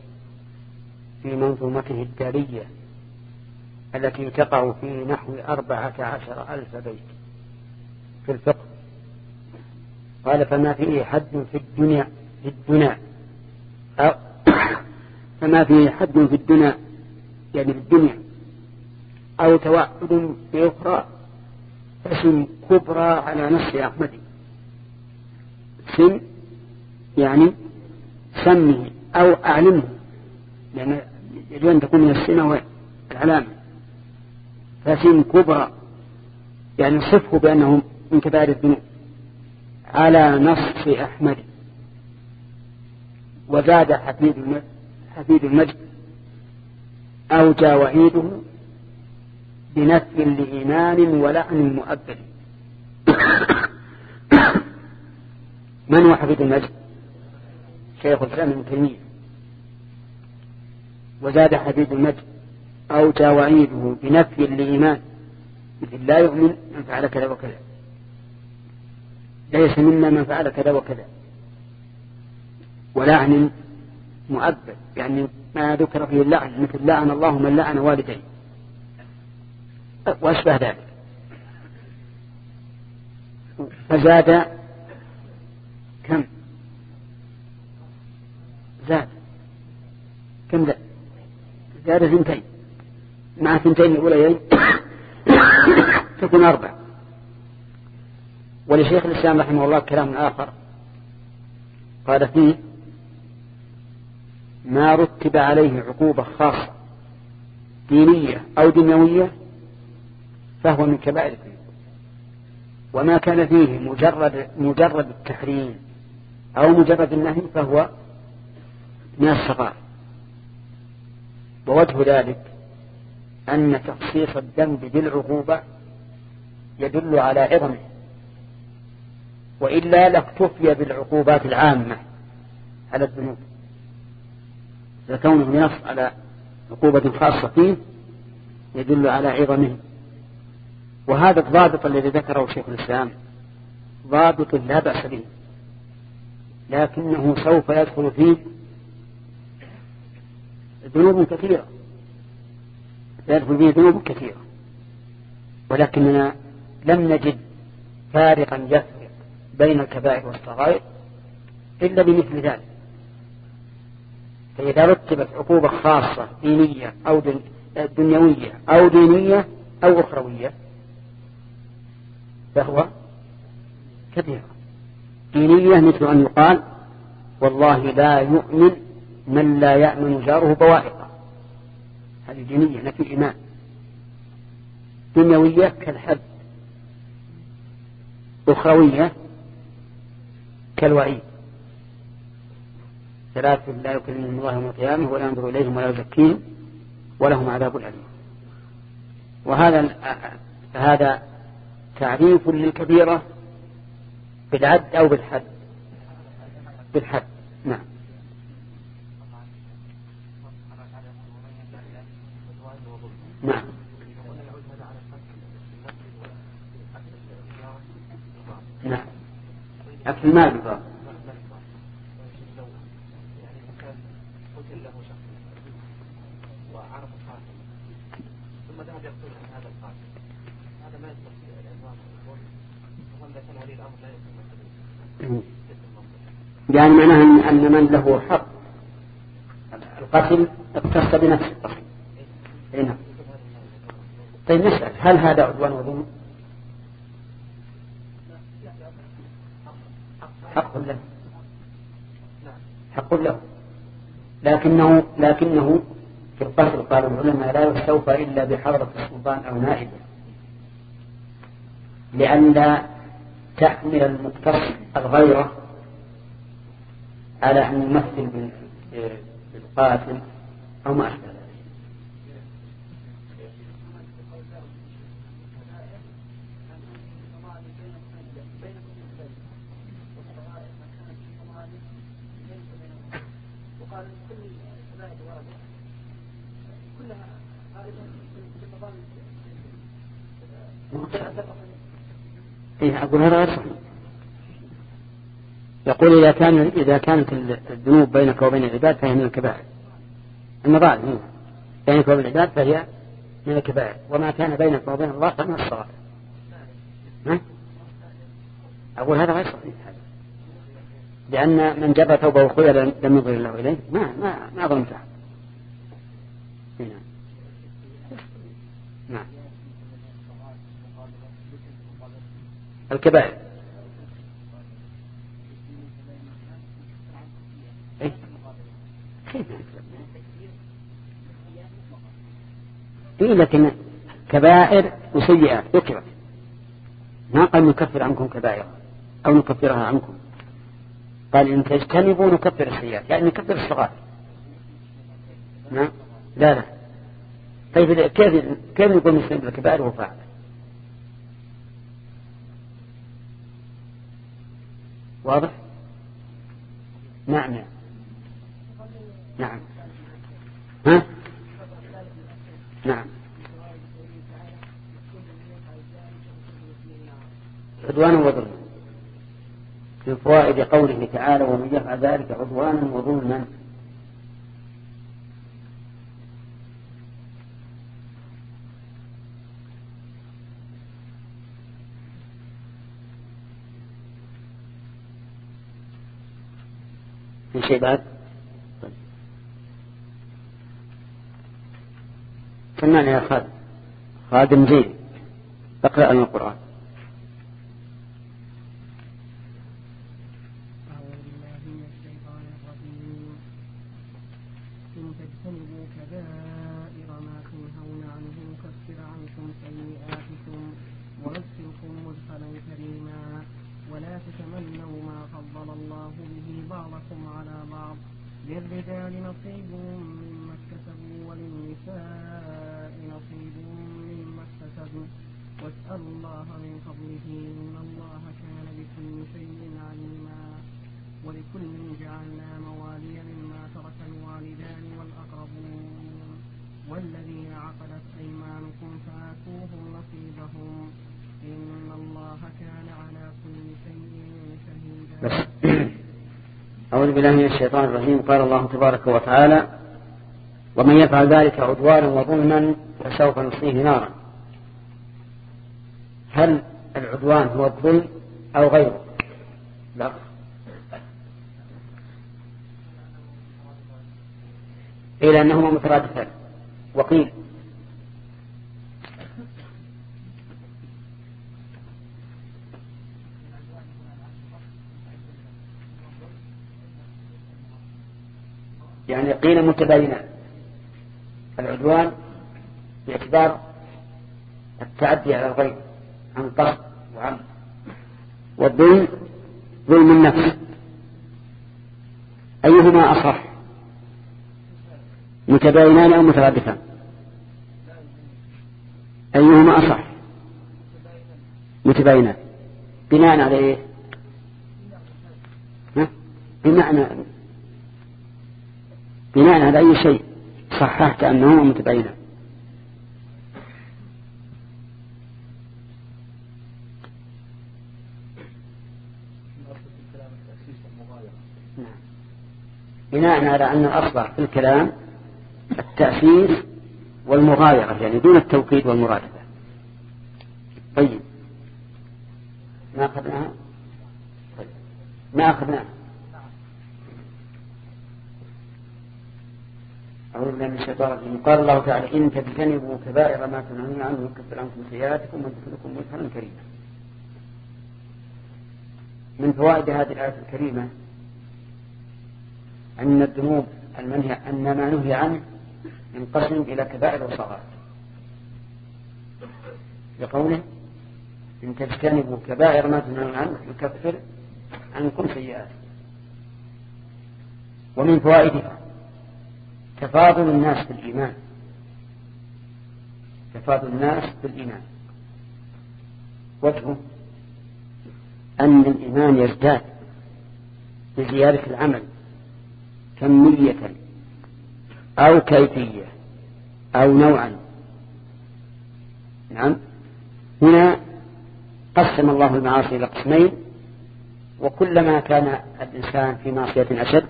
في منظومته الدارية التي تقع في نحو أربعة عشر ألف بيت في الفقه. قال فما فيه حد في الدنيا في الدنيا. فما فيه حد في الدنيا يعني في الدنيا. أو توعد بأخرى فسم كبرى على نص أحمد. سم يعني سمه أو أعلمه لأن يجب أن تكون من السنة والعلامة فسم كبرى يعني صفه بأنه من كبائر الذنوب. على نص أحمد. وزاد حفيد المجد, حفيد المجد. أوجى وعيده بنفي لإيمان ولعن مؤبد. من هو حفيد المجد؟ شيخ الإسلام ابن تيمية. وزاد حفيد المجد أوجى وعيده بنفي لإيمان مثل لا يؤمن من فعل كذا وكذا. ليس منا من فعل كذا وكذا. ولعن مؤبد يعني ما ذكر فيه اللعن مثل لعن الله من لعن والديه. وأشبه ذلك. فزاد كم؟ زاد. كم زاد؟ زاد ثنتين. مع ثنتين الأوليين تكون أربع. ولشيخ الإسلام رحمه الله كلام آخر. قال فيه ما رتب عليه عقوبة خاصة دينية أو دنيوية فهو من كبائر الذنوب. وما كان فيه مجرد مجرد التحريم. أو مجرد النهي فهو من الصغائر. ووجه ذلك أن تخصيص الذنب بالعقوبة يدل على عظمه وإلا لاكتفي بالعقوبات العامة على الذنوب. فكونه ينص على عقوبة خاصة فيه يدل على عظمه. وهذا الضابط الذي ذكره شيخ الإسلام ضابط لا بأس به. لكنه سوف يدخل فيه ذنوب كثيرة. يدخل فيه ذنوب كثيرة. ولكننا لم نجد فارقا يفرق بين الكبائر والصغائر إلا بمثل ذلك. فإذا رتبت عقوبة خاصة دينية أو دنيوية أو دينية أو أخروية فهو كبيرة دينية مثل أن يقال والله لا يؤمن من لا يأمن جاره بوائقه. هذه دينية نفي إيمان. دنيوية كالحد أخروية كالوعيد. ثلاث لا يكلمهم الله يوم القيامة ولا ينظر إليهم ولا يزكيهم ولهم عذاب أليم. وهذا هذا تعريف للكبيرة بالعد أو بالحد. بالحد. نعم. نعم. نعم. أكل المال بالضبط يعني معناها أن من له حق. القتل اقتص بنفس القتل نعم. طيب نسأل هل هذا عدوان وظلم؟ حق له. حق له. لكنه لكنه في القتل قال العلماء لا يستوفى إلا بحضرة السلطان أو نائبه. لئلا تحمل المقتص الغيرة على أن يمثل بالقاتل أو ما أشبه ذلك. إيه أقول هذا غير صحيح. يقول إذا كان إذا كانت الذنوب بينك وبين العباد فهي من الكبائر. المظالم هنا بينك وبين العباد فهي من الكبائر. وما كان بينك وبين الله فمن الصغائر. أقول هذا غير صحيح. لأن من جبى ثوبه خيلا لم ينظر الله إليه. ما ما ما ظلمت أحد. نعم. نعم. الكبائر إيه؟ كيف إيه لكن كبائر وسيئات ذكرت ما قال نكفر عنكم كبائر أو نكفرها عنكم؟ قال إن تجتنبوا نكفر السيئات. يعني نكفر الصغائر نعم؟ لا لا. طيب كيف كيف يقول مسلم الكبائر وفاعل واضح؟ نعم نعم. ها؟ نعم. عدوانا وظلما من فوائد قوله تعالى ومن يفعل ذلك عدوانا وظلما في شيء بعد؟ سمعنا يا خالد خادم زين اقرأ القرآن. الشيطان الرجيم. قال الله تبارك وتعالى ومن يفعل ذلك عدوانا وظلما فسوف نصليه نارا. هل العدوان هو الظلم أو غيره؟ لا. إلى أنهما مترادفان. وقيل متباينان العدوان باعتبار التعدي على الغير عن قصد وعمد والظلم ظلم النفس. أيهما أصح؟ متباينان أو مترادفان؟ أيهما أصح؟ متباينان. بناء على إيه؟ بمعنى على أي شيء صححت أنه متباينان بناء على أن الأصلح في الكلام التأسيس والمغايرة يعني دون التوكيد والمرادفة طيب ما أخذناها طيب. ما أخذناها أعوذ بالله من الشيطان الرجيم قال الله تعالى إن تجتنبوا كبائر ما تنهون عنه يكفر عنكم سيئاتكم ويدخلكم مدخلا كريما. من فوائد هذه الآية الكريمة أن الذنوب المنهي أن ما نهي عنه ينقسم إلى كبائر وصغائر لقوله إن تجتنبوا كبائر ما تنهون عنه يكفر عنكم سيئات ومن فوائدها تفاضل الناس بالإيمان. تفاضل الناس بالإيمان. وجهه أن الإيمان يزداد بزيادة العمل كمية أو كيفية أو نوعا. نعم. هنا قسم الله المعاصي إلى قسمين. وكلما كان الإنسان في معصية أشد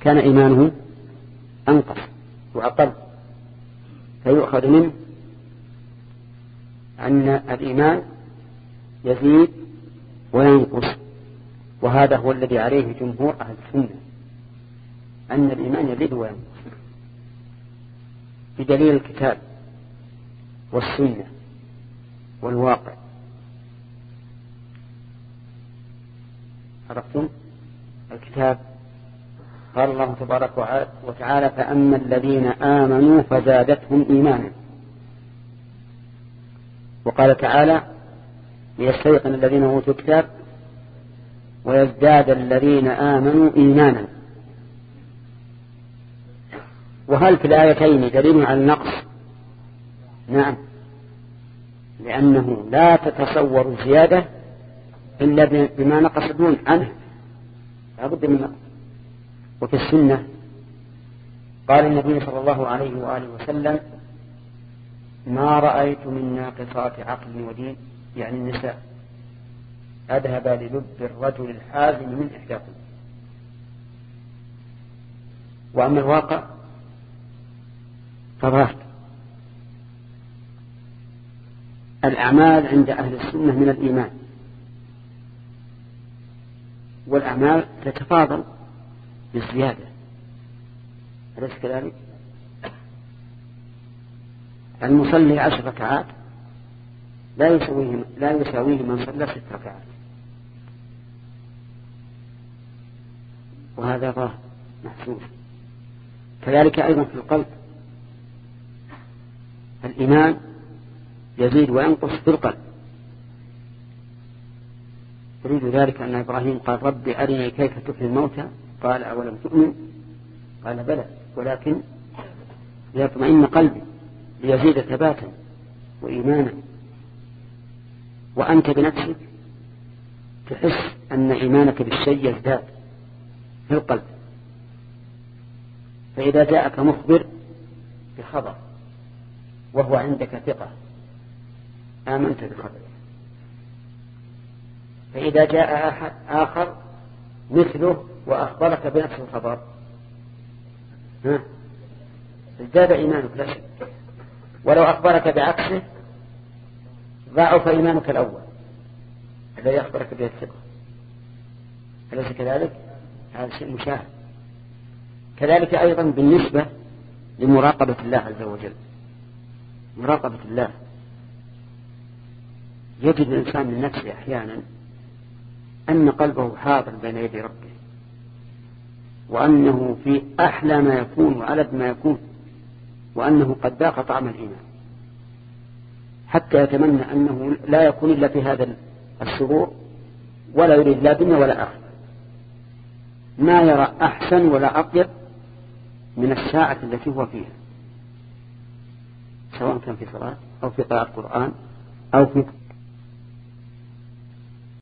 كان إيمانه أنقص وأقل فيؤخذ منه أن الإيمان يزيد وينقص. وهذا هو الذي عليه جمهور أهل السنة أن الإيمان يزيد وينقص بدليل الكتاب والسنة والواقع. عرفتم؟ الكتاب قال الله تبارك وتعالى فأما الذين آمنوا فزادتهم إيمانا. وقال تعالى ليستيقن الذين أوتوا الكتاب ويزداد الذين آمنوا إيمانا. وهل في الآيتين دليل على النقص؟ نعم. لأنه لا تتصور الزيادة إلا بما نقص دون عنه. لابد من نقص. وفي السنة قال النبي صلى الله عليه وآله وسلم ما رأيت من ناقصات عقل ودين يعني النساء أذهب للب الرجل الحازم من إحداكم. وأما الواقع فظاهر الأعمال عند أهل السنة من الإيمان. والأعمال تتفاضل بالزيادة أليس كذلك؟ المصلي عشر ركعات لا يسويه لا يساويه من صلى ست ركعات. وهذا ظاهر محسوس. كذلك أيضا في القلب. الإيمان يزيد وينقص في القلب. يريد ذلك أن إبراهيم قال رب أرني كيف تحيي الموتى قال أولم تؤمن؟ قال بلى ولكن ليطمئن قلبي ليزيد ثباتا وإيمانا. وأنت بنفسك تحس أن إيمانك بالشيء يزداد في القلب. فإذا جاءك مخبر بخبر وهو عندك ثقة آمنت بخبره. فإذا جاء آخر مثله وأخبرك بنفس الخبر. ها؟ ازداد إيمانك لا شك. ولو أخبرك بعكسه ضعف إيمانك الأول. الذي أخبرك به الثقة أليس كذلك؟ هذا شيء مشاهد. كذلك أيضا بالنسبة لمراقبة الله عز وجل. مراقبة الله. يجد الإنسان من نفسه أحيانا أن قلبه حاضر بين يدي ربه وأنه في أحلى ما يكون وألد ما يكون. وأنه قد ذاق طعم الإيمان. حتى يتمنى أنه لا يكون إلا في هذا الشرور ولا يريد لا دنيا ولا آخرة. ما يرى أحسن ولا أطيب من الساعة التي هو فيها. سواء كان في صلاة أو في قراءة قرآن أو في